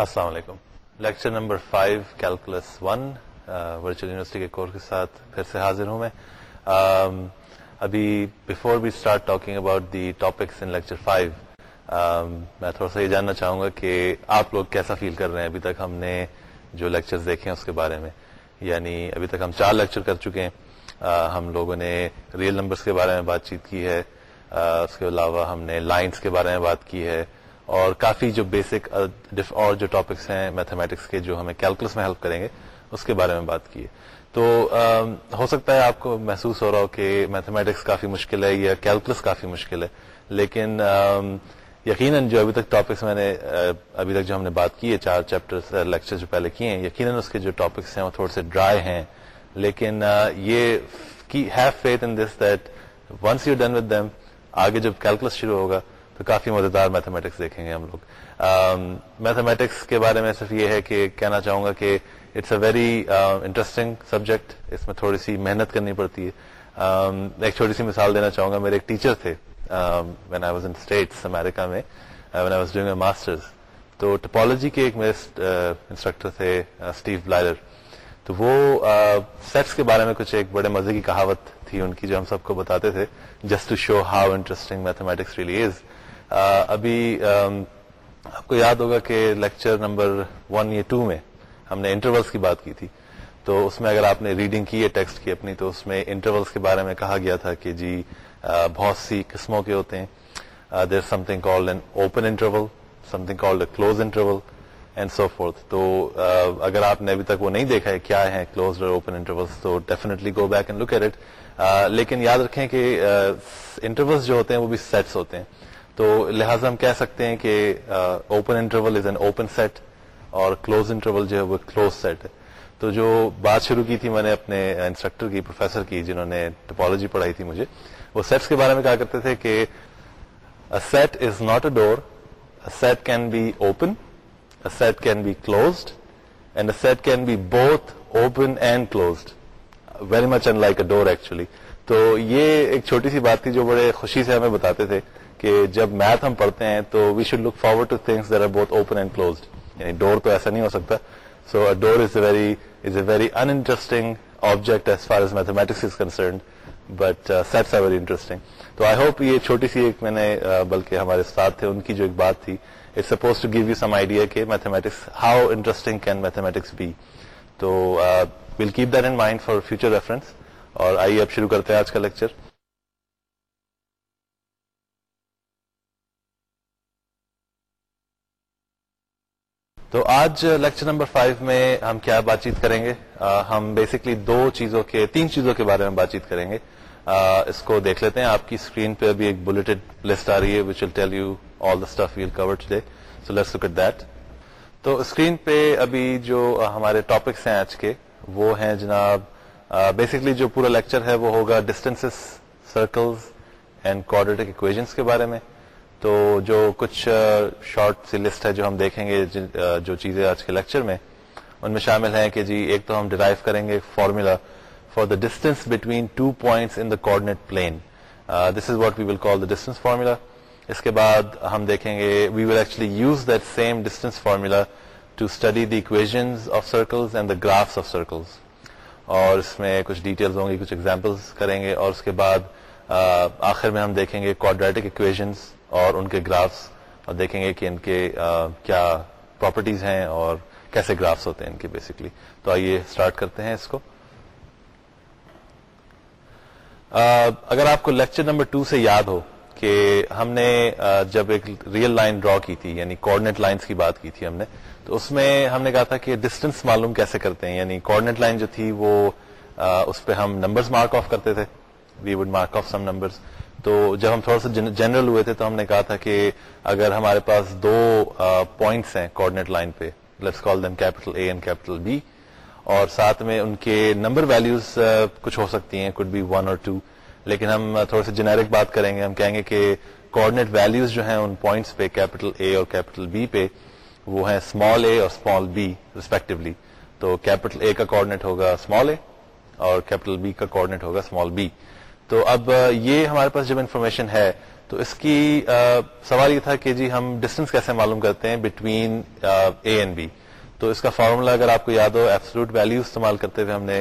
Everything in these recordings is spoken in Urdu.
السلام علیکم۔ Lecture number five calculus one virtual university کے کورس کے ساتھ پھر سے حاضر ہوں میں۔ um, ابھی before we start talking about the topics in lecture five میں تھوڑا سا یہ جاننا چاہوں گا کہ آپ لوگ کیسا فیل کر رہے ہیں؟ ابھی تک ہم نے جو لیکچر دیکھے ہیں اس کے بارے میں یعنی ابھی تک ہم چار لیکچر کر چکے ہیں۔ uh, ہم لوگوں نے ریئل نمبرس کے بارے میں بات چیت کی ہے۔ uh, اس کے علاوہ ہم نے لائنس کے بارے میں بات کی ہے۔ اور کافی جو بیسک uh, اور جو ٹاپکس ہیں میتھمیٹکس کے جو ہمیں کیلکولس میں ہیلپ کریں گے، اس کے بارے میں بات کی تو um, ہو سکتا ہے آپ کو محسوس ہو رہا ہو کہ میتھمیٹکس کافی مشکل ہے یا کیلکولس کافی مشکل ہے، لیکن um, یقیناً جو ابھی تک ٹاپکس میں نے uh, ابھی تک جو ہم نے بات کی ہے، چار چیپٹر لیکچر uh, جو پہلے کیے ہیں، یقیناً اس کے جو ٹاپکس ہیں وہ تھوڑے سے ڈرائی ہیں۔ لیکن یہ have faith in this that once you done with them آگے جب کیلکولس شروع ہوگا تو کافی مزیدار میتھمیٹکس دیکھیں گے ہم لوگ۔ میتھمیٹکس کے بارے میں صرف یہ ہے کہ کہنا چاہوں گا کہ it's a very interesting subject اس میں تھوڑی سی محنت کرنی پڑتی ہے۔ ایک چھوٹی سی مثال دینا چاہوں گا، میرے ایک ٹیچر تھے when I was in States America میں when I was doing a masters تو ٹپالوجی کے ایک میرے انسٹرکٹر تھے اسٹیو بلائر تو وہ سیٹس کے بارے میں کچھ ایک بڑے مزے کی کہاوت تھی ان کی جو ہم سب کو بتاتے تھے just to show how interesting mathematics really is ابھی آپ کو یاد ہوگا کہ لیکچر نمبر ون یا ٹو میں ہم نے انٹرولس کی بات کی تھی۔ تو اس میں اگر آپ نے ریڈنگ کی ہے ٹیکسٹ کی اپنی، تو اس میں انٹرولس کے بارے میں کہا گیا تھا کہ جی بہت سی قسموں کے ہوتے ہیں۔ There something called an open interval something called a close interval and so forth تو اگر آپ نے ابھی تک وہ نہیں دیکھا ہے کیا ہے کلوز اور اوپن انٹرولس تو definitely go back and look at it لیکن یاد رکھیں کہ انٹرولس جو ہوتے ہیں وہ بھی سیٹس ہوتے ہیں۔ تو لہٰذا ہم کہہ سکتے ہیں کہ open interval is an open set اور کلوز انٹرول جو ہے وہ کلوز سیٹ ہے۔ تو جو بات شروع کی تھی میں نے اپنے انسٹرکٹر کی پروفیسر کی، جنہوں نے ٹپالوجی پڑھائی تھی مجھے، وہ سیٹس کے بارے میں کہا کرتے تھے کہ set is not a door set can be open set can be closed and set can be both open and closed very much unlike a door actually تو یہ ایک چھوٹی سی بات تھی جو بڑے خوشی سے ہمیں بتاتے تھے۔ کہ جب میتھ ہم پڑھتے ہیں تو we should look forward to things are بہت اوپن اینڈ کلوزڈ یعنی ڈور تو ایسا نہیں ہو سکتا. So door is a very is a very in interesting object as far as mathematics is concerned but sets are very interesting تو آئی ہوپ یہ چھوٹی سی ایک میں نے بلکہ ہمارے استاد تھے، ان کی جو ایک بات تھی it suppose to give you some idea کہ mathematics how interesting can mathematics be تو will keep that in mind for future reference اور آئیے اب شروع کرتے ہیں آج کا لیکچر تو آج لیکچر نمبر فائیو میں ہم کیا بات چیت کریں گے؟ ہم بیسکلی دو چیزوں کے، تین چیزوں کے بارے میں بات چیت کریں گے۔ اس کو دیکھ لیتے ہیں۔ آپ کی اسکرین پہ ابھی ایک بلٹڈ لسٹ آ رہی ہے which will tell you all the stuff we'll cover today so let's look at that تو اسکرین پہ ابھی جو ہمارے ٹاپکس ہیں آج کے، وہ ہیں جناب بیسکلی جو پورا لیکچر ہے وہ ہوگا distance circles and quadratic equations کے بارے میں۔ تو جو کچھ شارٹ سی لسٹ ہے جو ہم دیکھیں گے جو چیزیں آج کے لیکچر میں، ان میں شامل ہیں کہ جی ایک تو ہم ڈرائیو کریں گے formula for the distance between two points in the coordinate plane this is what we will call the distance formula اس کے بعد ہم دیکھیں گے we will actually use that same distance formula to study the equations of circles and the graphs of circles اور اس میں کچھ ڈیٹیلز ہوں گی، کچھ ایگزامپلس کریں گے، اور اس کے بعد آخر میں ہم دیکھیں گے کوڈریٹک اکویژنس اور ان کے گرافس اور دیکھیں گے کہ ان کے کیا پراپرٹیز ہیں اور کیسے گرافس ہوتے ہیں ان کے بیسکلی تو آئیے اسٹارٹ کرتے ہیں اس کو. اگر آپ کو لیکچر نمبر ٹو سے یاد ہو کہ ہم نے جب ایک ریئل لائن ڈرا کی تھی یعنی کوڈنیٹ لائنس کی بات کی تھی ہم نے، تو اس میں ہم نے کہا تھا کہ ڈسٹینس معلوم کیسے کرتے ہیں؟ یعنی کوڈنیٹ لائن جو تھی وہ اس پہ ہم نمبرز مارک آف کرتے تھے۔ We would mark off some numbers تو جب ہم تھوڑا سا جنرل ہوئے تھے تو ہم نے کہا تھا کہ اگر ہمارے پاس دو پوائنٹس ہیں کوڈنیٹ لائن پہ let's call them capital A and capital B اور ساتھ میں ان کے نمبر ویلوز کچھ ہو سکتی ہیں کڈ بی ون اور ٹو لیکن ہم تھوڑا سا جنیرک بات کریں گے، ہم کہیں گے کہ کوآڈینیٹ ویلوز جو ہیں ان پوائنٹس پہ کیپٹل اے اور کیپٹل بی پہ، وہ ہیں اسمال اے اور اسمال بی ریسپیکٹولی تو کیپٹل اے کا کوآڈینیٹ ہوگا اسمال اے اور کیپٹل بی کا کوآڈینیٹ ہوگا اسمال بی تو اب یہ ہمارے پاس جب انفارمیشن ہے، تو اس کی سوال یہ تھا کہ جی ہم ڈسٹینس کیسے معلوم کرتے ہیں بٹوین اے اینڈ بی تو اس کا فارمولا اگر آپ کو یاد ہو ایبسلوٹ ویلو استعمال کرتے ہوئے ہم نے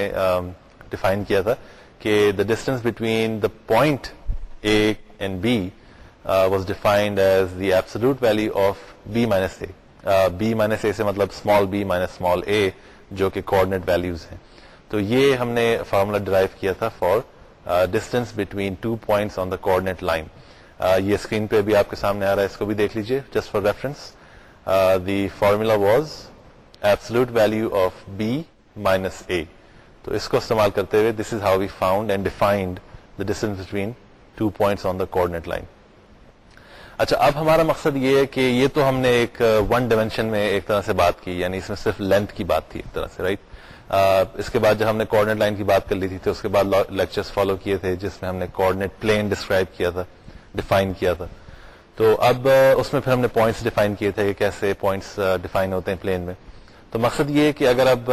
ڈیفائن کیا تھا کہ the distance between the point A and B was defined as the absolute value of B minus A B minus A سے مطلب small B minus small A جو کہ کوآڈینیٹ ویلوز ہیں۔ تو یہ ہم نے فارمولا ڈرائیو کیا تھا for distance between two points on the coordinate line یہ اسکرین پہ بھی آپ کے سامنے آ رہا ہے، اس کو بھی دیکھ لیجیے just for reference the formula was absolute value of B minus A تو اس کو استعمال کرتے ہوئے this is how we found and defined the distance between two points on the coordinate line اچھا اب ہمارا مقصد یہ ہے کہ یہ تو ہم نے ایک ون ڈائمینشن میں ایک طرح سے بات کی یعنی اس میں صرف لینتھ کی بات تھی ایک طرح سے رائٹ اس کے بعد جب ہم نے کوآڈینیٹ لائن کی بات کر لی تھی تو اس کے بعد لیکچرز فالو کیے تھے، جس میں ہم نے کوآڈینیٹ پلین ڈسکرائب کیا تھا ڈیفائن کیا تھا۔ تو اب اس میں پھر ہم نے پوائنٹس ڈیفائن کیے تھے کہ کیسے پوائنٹس ڈیفائن ہوتے ہیں پلین میں۔ تو مقصد یہ ہے کہ اگر اب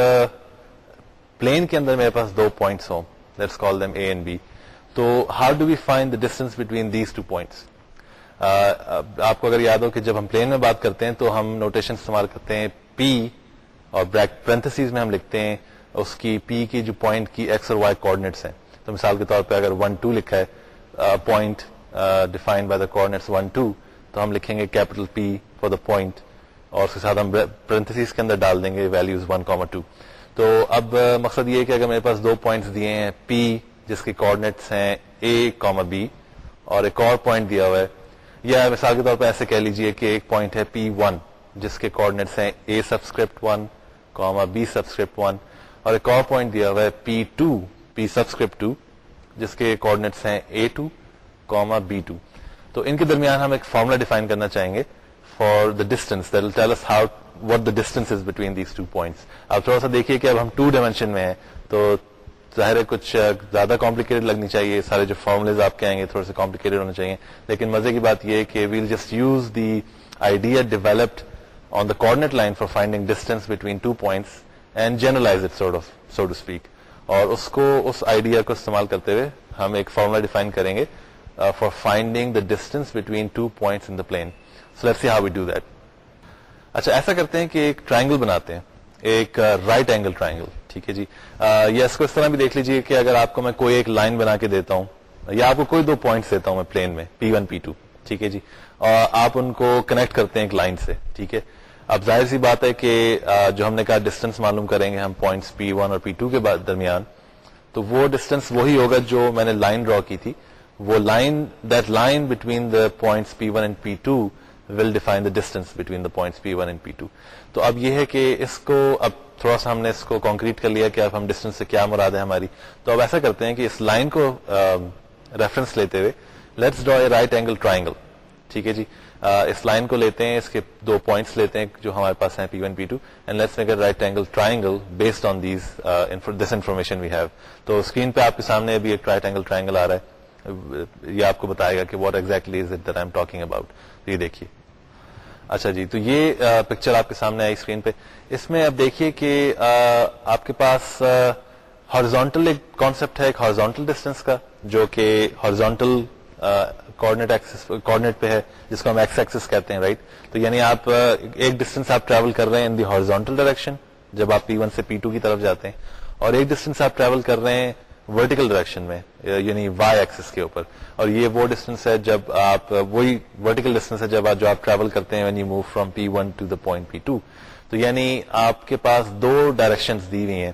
پلین کے اندر میرے پاس دو پوائنٹس ہوں let's call them A and B تو how do we find the distance between these two points آپ کو اگر یاد ہو کہ جب ہم پلین میں بات کرتے ہیں تو ہم نوٹیشن استعمال کرتے ہیں پی اور بریک میں ہم لکھتے ہیں، اس کی پی کی جو پوائنٹ کی ایکس اور وائی کوآڈینیٹس ہیں۔ تو مثال کے طور پہ اگر ون ٹو لکھا ہے point defined by the coordinates one two تو ہم لکھیں گے capital P for the point اور اس کے ساتھ ہم پرنتھس کے اندر ڈال دیں گے ویلوز ون کاما ٹو تو اب مقصد یہ ہے کہ اگر میرے پاس دو پوائنٹس دیے ہیں پی جس کے کوآڈینیٹس ہیں اے کاما بی اور ایک اور پوائنٹ دیا ہوا ہے۔ یا مثال کے طور پہ ایسے کہہ لیجیے کہ ایک پوائنٹ ہے پی ون جس کے کوآڈینیٹس ہیں A subscript one comma B subscript one اور ایک اور پوائنٹ دیا ہوا ہے P two P subscript two جس کے کوآڈینیٹس ہیں A two comma B two تو ان کے درمیان ہم ایک فارمولا ڈیفائن کرنا چاہیں گے for the distance how what the distance between these two points اب تھوڑا سا دیکھیے کہ اب ہم ٹو ڈائمینشن میں ہیں، تو ظاہر ہے کچھ زیادہ کمپلیکیٹڈ لگنی چاہیے، سارے جو فارمولیز آپ کے آئیں گے تھوڑے سے کمپلیکیٹڈ ہونا چاہیے۔ لیکن مزے کی بات یہ کہ we'll just use the idea developed on the coordinate line for finding distance between two points and generalize it so to speak اور اس کو اس آئیڈیا کو استعمال کرتے ہوئے ہم ایک فارمولا ڈیفائن کریں گے for finding the distance between two points in the plane so let see how we do that اچھا ایسا کرتے ہیں کہ ایک ٹرائنگل بناتے ہیں ایک رائٹ اینگل ٹرائنگل ٹھیک ہے جی یا اس کو اس طرح بھی دیکھ لیجیے کہ اگر آپ کو میں کوئی ایک لائن بنا کے دیتا ہوں یا آپ کو کوئی دو پوائنٹس دیتا ہوں میں پلین میں پی ون پی ٹو ٹھیک ہے جی اور آپ ان کو کنیکٹ کرتے ہیں ایک لائن سے ٹھیک ہے اب ظاہر سی بات ہے کہ جو ہم نے کہا ڈسٹینس معلوم کریں گے ہم پوائنٹس پی ون اور پی ٹو کے درمیان، تو وہ ڈسٹینس وہی ہوگا جو میں نے لائن ڈرا کی تھی۔ وہ line that line between the points P one and P two will define the distance between the points P one and P two تو اب یہ ہے کہ اس کو اب تھوڑا سا ہم نے اس کو کانکریٹ کر لیا کہ اب ہم ڈسٹینس سے کیا مراد ہے ہماری۔ تو اب ایسا کرتے ہیں کہ اس لائن کو ریفرنس لیتے ہوئے let's draw a right angle triangle ٹھیک ہے جی؟ اس لائن کو لیتے ہیں، اس کے دو پوائنٹس لیتے ہیں جو ہمارے پاس ہیں P one P two and let's make a right angle triangle based on these this information we have تو اسکرین پہ آپ کے سامنے ابھی ایک رائٹ اینگل ٹرائنگل آ رہا ہے۔ یہ آپ کو بتائے گا کہ what exactly is it I am talking about یہ دیکھیے۔ اچھا جی تو یہ پکچر آپ کے سامنے آئی اسکرین پہ۔ اس میں اب دیکھیے کہ آپ کے پاس ہارزونٹل ایک کانسیپٹ ہے، ایک ہارزونٹل ڈسٹینس کا، جو کہ ہارزونٹل کوآڈینیٹ پہ ہے، جس کو ہم ایکس ایکسس کہتے ہیں رائٹ تو یعنی آپ ایک ڈسٹینس آپ ٹریول کر رہے ہیں ان دی ہارزونٹل ڈائریکشن جب آپ پی ون سے پی ٹو کی طرف جاتے ہیں، اور ایک ڈسٹینس آپ ٹریول کر رہے ہیں ورٹیکل ڈائریکشن میں یعنی وائی ایکسس کے اوپر۔ اور یہ وہ ڈسٹینس ہے جب آپ، وہی ورٹیکل ڈسٹینس ہے جب آپ، جو آپ ٹریول کرتے ہیں when you move from P one to the point P two تو یعنی آپ کے پاس دو ڈائریکشن دی ہوئی ہیں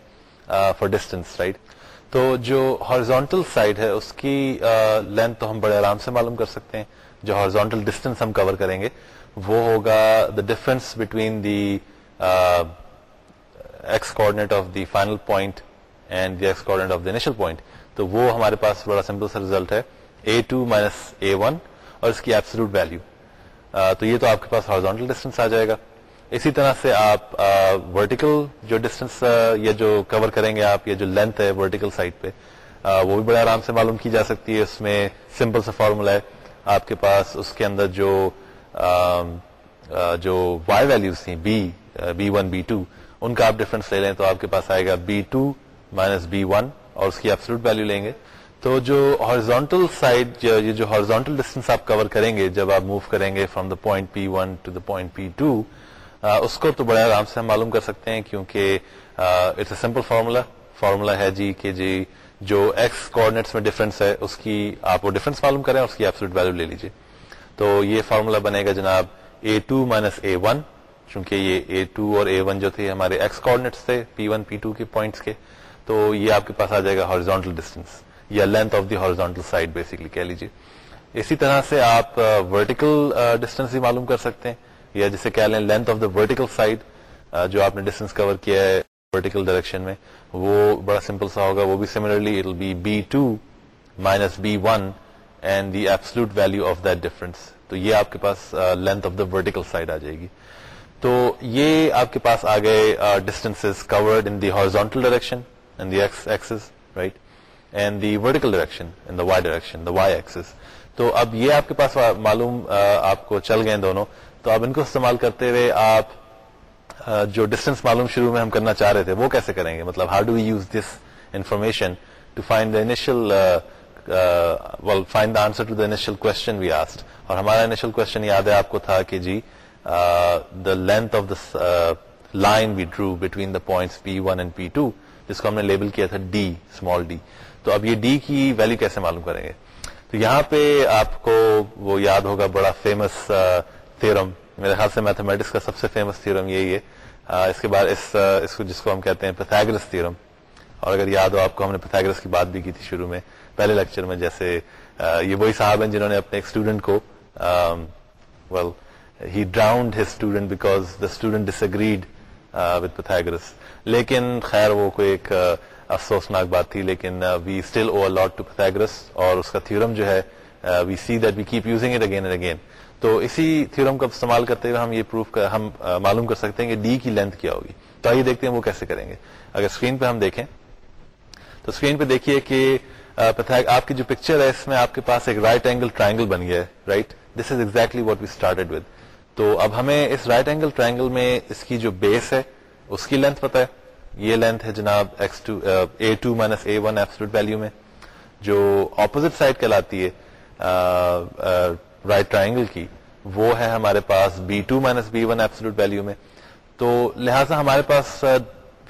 فار ڈسٹینس رائٹ تو جو ہارزونٹل سائڈ ہے، اس کی لینتھ تو ہم بڑے آرام سے معلوم کر سکتے ہیں۔ جو ہارزونٹل ڈسٹینس ہم کور کریں گے، وہ ہوگا the difference between the X coordinate of the final point and the X coordinate of the initial point تو وہ ہمارے پاس بڑا سمپل سا ریزلٹ ہے۔ A two minus A one اور اس کی ایبسلوٹ ویلو تو یہ تو آپ کے پاس ہارزونٹل ڈسٹینس آ جائے گا۔ اسی طرح سے آپ ورٹیکل جو ڈسٹینس یا جو کور کریں گے آپ، یا جو لینتھ ہے ورٹیکل سائڈ پہ وہ بھی بڑے آرام سے معلوم کی جا سکتی ہے۔ اس میں سمپل سا فارمولا ہے۔ آپ کے پاس اس کے اندر جو جو وائی ویلوز تھیں B B one B two ان کا آپ ڈفرنس لے لیں تو آپ کے پاس آئے گا B two minus B one اور اس کی ایبسلوٹ ویلو لیں گے۔ تو جو ہارزونٹل سائڈ یہ جو ہارزونٹل ڈسٹینس آپ کور کریں گے، جب آپ موو کریں گے from the point P one to the point P two اس کو تو بڑے آرام سے ہم معلوم کر سکتے ہیں کیونکہ it's a simple formula formula ہے جی کہ جی جو ایکس کوآڈینیٹس میں ڈفرنس ہے، اس کی آپ وہ ڈفرنس معلوم کریں اور اس کی ایپسلوٹ ویلو لے لیجیے تو یہ فارمولا بنے گا جناب A two minus A one چونکہ یہ اے ٹو اور اے ون جو تھے ہمارے ایکس کوآڈینیٹس تھے پی ون پی ٹو کے پوائنٹس کے۔ تو یہ آپ کے پاس آ جائے گا ہارزونٹل ڈسٹینس یا length of the horizontal side basically کہہ لیجیے اسی طرح سے آپ ورٹیکل ڈسٹینس بھی معلوم کر سکتے ہیں۔ یا جسے کہہ لیں length of the vertical side جو آپ نے ڈسٹینس کور کیا ہے ورٹیکل ڈائریکشن میں، وہ بڑا سمپل سا ہوگا، وہ بھی similarly it be B two minus B one and the absolute value of that difference تو یہ آپ کے پاس length of the vertical side آ جائے گی۔ تو یہ آپ کے پاس آ گئے distance covered in the horizontal direction the axis right and the vertical direction in the Y direction the Y axis تو اب یہ آپ کے پاس معلوم آپ کو چل گئے دونوں۔ تو اب ان کو استعمال کرتے ہوئے آپ جو ڈسٹینس معلوم شروع میں ہم کرنا چاہ رہے تھے، وہ کیسے کریں گے؟ مطلب how do use this information to find the initial find the answer to the initial question we asked اور ہمارا انیشل کوشچن یاد ہے آپ کو تھا کہ جی the length of the line we drew between the point P one and P two جس کو ہم نے لیبل کیا تھا ڈی اسمال ڈی تو اب یہ ڈی کی ویلو کیسے معلوم کریں گے؟ تو یہاں پہ آپ کو وہ یاد ہوگا، بڑا فیمس تھرم میرے خیال سے میتھمیٹکس کا سب سے فیمس تھیورم یہی ہے۔ اس کے بعد اس اس کو جس کو ہم کہتے ہیں پیتھاگرس تھیورم اور اگر یاد ہو، آپ کو ہم نے پیتھاگرس کی بات بھی کی تھی شروع میں، پہلے لیکچر میں جیسے یہ وہی صاحب ہیں جنہوں نے اپنے ایک اسٹوڈنٹ کو well he drowned his student because the student disagreed with Pythagoras لیکن خیر، وہ کوئی ایک افسوسناک بات تھی، لیکن we still owe a lot to Pythagoras اور اس کا تھیورم جو ہے we see that we keep using it again and again تو اسی تھیورم کا استعمال کرتے ہوئے ہم یہ پروف ہم معلوم کر سکتے ہیں کہ ڈی کی لینتھ کیا ہوگی۔ تو آئیے دیکھتے ہیں وہ کیسے کریں گے۔ اگر اسکرین پہ ہم دیکھیں، تو اسکرین پہ دیکھیے کہ آپ کی جو پکچر ہے، اس میں آپ کے پاس ایک رائٹ اینگل ٹرائنگل بن گیا ہے right this is exactly what we started with تو اب ہمیں اس رائٹ اینگل ٹرائنگل میں اس کی جو بیس ہے، اس کی لینتھ پتا ہے۔ یہ لینتھ ہے جناب X two A two minus A one absolute value میں، جو اپوزٹ سائڈ کہلاتی ہے۔ رائٹ ٹرائنگل کی، وہ ہے ہمارے پاس B two minus B one absolute value میں۔ تو لہٰذا ہمارے پاس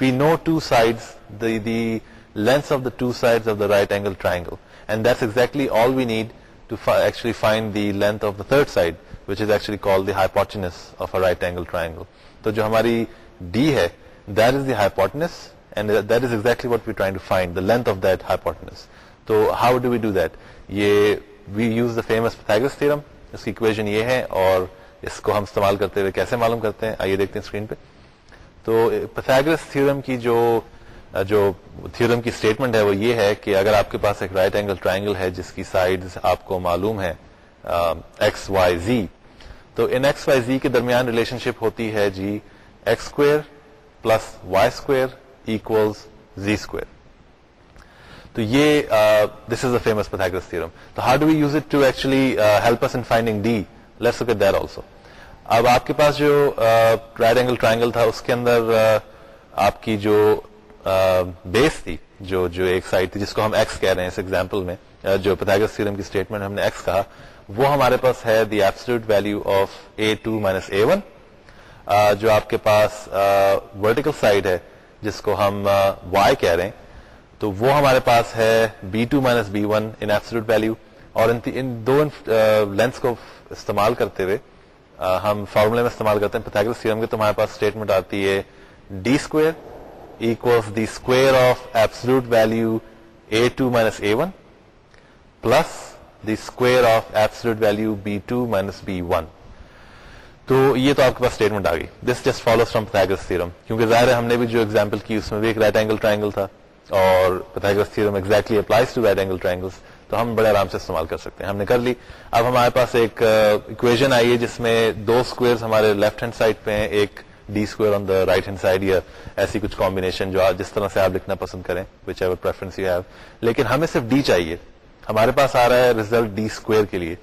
we know two side the lengths of the two side of the right angle triangle and that's exactly all we need to actually find the length of the third side which is actually call the hypotenuse of a right angle triangle تو جو ہماری ڈی ہے that is the hypotenuse and that is exactly what we try to find the length of that hypotenuse تو how do we do that یہ we use the famous Pythagoras theorem اس کی اکویژن یہ ہے اور اس کو ہم استعمال کرتے ہوئے کیسے معلوم کرتے ہیں؟ آئیے دیکھتے ہیں اسکرین پہ۔ تو پیتھاگرس تھیورم کی جو جو تھیورم کی اسٹیٹمنٹ ہے وہ یہ ہے کہ اگر آپ کے پاس ایک رائٹ اینگل ٹرائنگل ہے جس کی سائڈ آپ کو معلوم ہے ایکس وائی زی تو ان ایکس وائی زی کے درمیان ریلیشن شپ ہوتی ہے جی X square plus Y square equals Z square تو یہ this is a famous Pythagoras theorem تو how do we use it to actually help us in finding D let's look at that also اب آپ کے پاس جو رائٹ اینگل ٹرائنگل تھا، اس کے اندر آپ کی جو بیس تھی، جو جو ایک سائڈ تھی، جس کو ہم ایکس کہہ رہے ہیں اس ایگزامپل میں جو پیتھاگرس تھرم کی اسٹیٹمنٹ ہم نے ایکس کہا، وہ ہمارے پاس ہے the absolute value of A two minus A one جو آپ کے پاس ورٹیکل سائڈ ہے، جس کو ہم وائی کہہ رہے ہیں تو وہ ہمارے پاس ہے B two minus B one in absolute value اور ان دو لینس کو استعمال کرتے ہوئے ہم فارمولے میں استعمال کرتے ہیں. پیتھاگرس تھیورم کے تو ہمارے پاس اسٹیٹمنٹ آتی ہے D square equals the square of absolute value A two minus A one plus the square of absolute value B two minus B one تو یہ تو آپ کے پاس اسٹیٹمنٹ آ گئی. This just follows from Pythagoras theorem کیونکہ ظاہر ہے ہم نے بھی جو ایگزامپل کی اس میں بھی ایک رائٹ اینگل ٹرائنگل تھا. اور theorem exactly applies to right angle triangles تو ہم بڑے آرام سے استعمال کر سکتے ہیں۔ ہم نے کر لی۔ اب ہمارے پاس ایک uh, اکویژن آئی ہے جس میں دو اسکوئر ہمارے لیفٹ ہینڈ سائڈ پہ ہیں، ایک D square on the right hand side یا ایسی کچھ کمبینیشن جو جس طرح سے آپ لکھنا پسند کریں whichever preference you have لیکن ہمیں صرف ڈی چاہیے۔ ہمارے پاس آ رہا ہے ریزلٹ ڈی اسکوئر کے لیے۔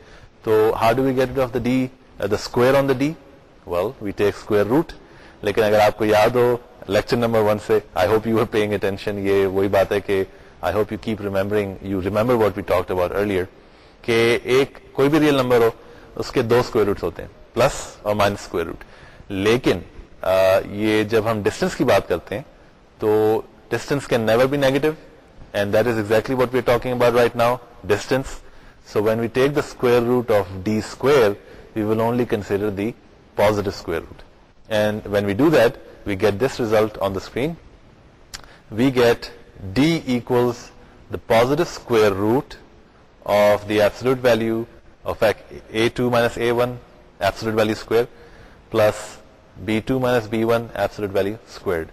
تو how do we get of the D the square on the D well we take square root لیکن اگر آپ کو یاد ہو لیکچر نمبر ون سے I hope you are paying attention یہ وہی بات ہے کہ I hope you keep remembering you remember what we talk about earlier کہ ایک کوئی بھی ریئل نمبر ہو اس کے دو اسکوئر روٹس ہوتے ہیں پلس اور مائنس اسکوئر روٹ لیکن یہ جب ہم ڈسٹینس کی بات کرتے ہیں تو distance can never be negative and that is exactly what we talking about right now distance so when we take the square root of D square we will only consider the positive square root and when we do that we get this result on the screen we get D equals the positive square root of the absolute value of A two minus A one absolute value square plus B two minus B one absolute value squared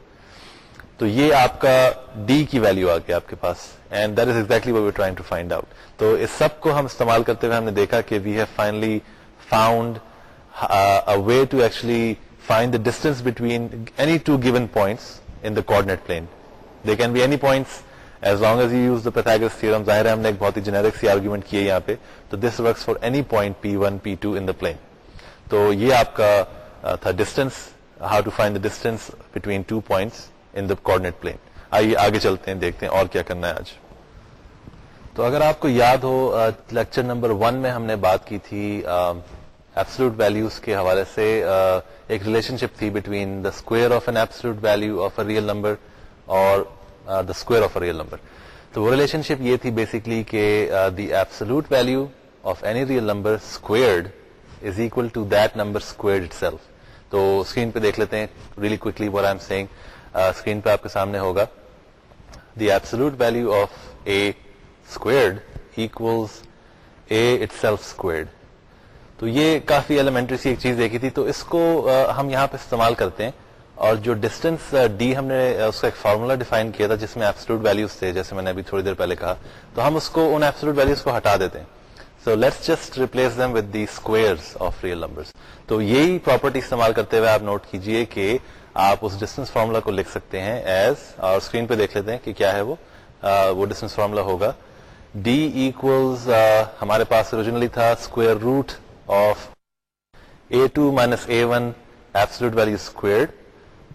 تو یہ آپ کا ڈی کی ویلو آ گیا آپ کے پاس and that is exactly we trying to find out تو اس سب کو ہم استعمال کرتے ہوئے ہم نے دیکھا کہ we have finally found way to actually find the distance between any two given points in the coordinate plane they can be any points as long as you use the Pythagoras theorem ظاہر ہے ہم نے ایک بہت ہی جنیرک سی آرگیومنٹ کی ہے یہاں پہ. تو this works for any point P one P two in the plane تو یہ آپ کا تھا distance how to find the distance between two points in the plane آئیے آگے چلتے ہیں، دیکھتے ہیں اور کیا کرنا ہے آج. تو اگر آپ کو یاد ہو لیکچر نمبر ون میں ہم نے بات کی تھی ایپسلوٹ ویلوز کے حوالے سے uh, ایک ریلیشن شپ تھی between the square of an absolute value of a real number اور the square of a real number تو وہ ریلیشن شپ یہ تھی بیسکلی کہ the absolute value of any real number squared is equal to that number squared itself تو اسکرین پہ دیکھ لیتے ہیں really quickly what I am seeing screen پہ آپ کے سامنے ہوگا۔ The absolute value of A squared equals A itself squared تو یہ کافی ایلیمنٹری سی ایک چیز دیکھی تھی۔ تو اس کو ہم یہاں پہ استعمال کرتے ہیں۔ اور جو ڈسٹینس ڈی ہم نے اس کا ایک فارمولا ڈیفائن کیا تھا، جس میں ایپسلوٹ ویلوز تھے، جیسے میں نے ابھی تھوڑی دیر پہلے کہا۔ تو ہم اس کو، ان ایپسلوٹ ویلوز کو ہٹا دیتے ہیں۔ So let's just replace them with the square of real number تو یہی پراپرٹی استعمال کرتے ہوئے آپ نوٹ کیجیے کہ آپ اس ڈسٹینس فارمولا کو لکھ سکتے ہیں ایز اور اسکرین پہ دیکھ لیتے ہیں کہ کیا ہے وہ۔ وہ ڈسٹینس فارمولا ہوگا۔ ڈی ایکولز ہمارے پاس اوریجنلی تھا square root of A two minus A one absolute value squared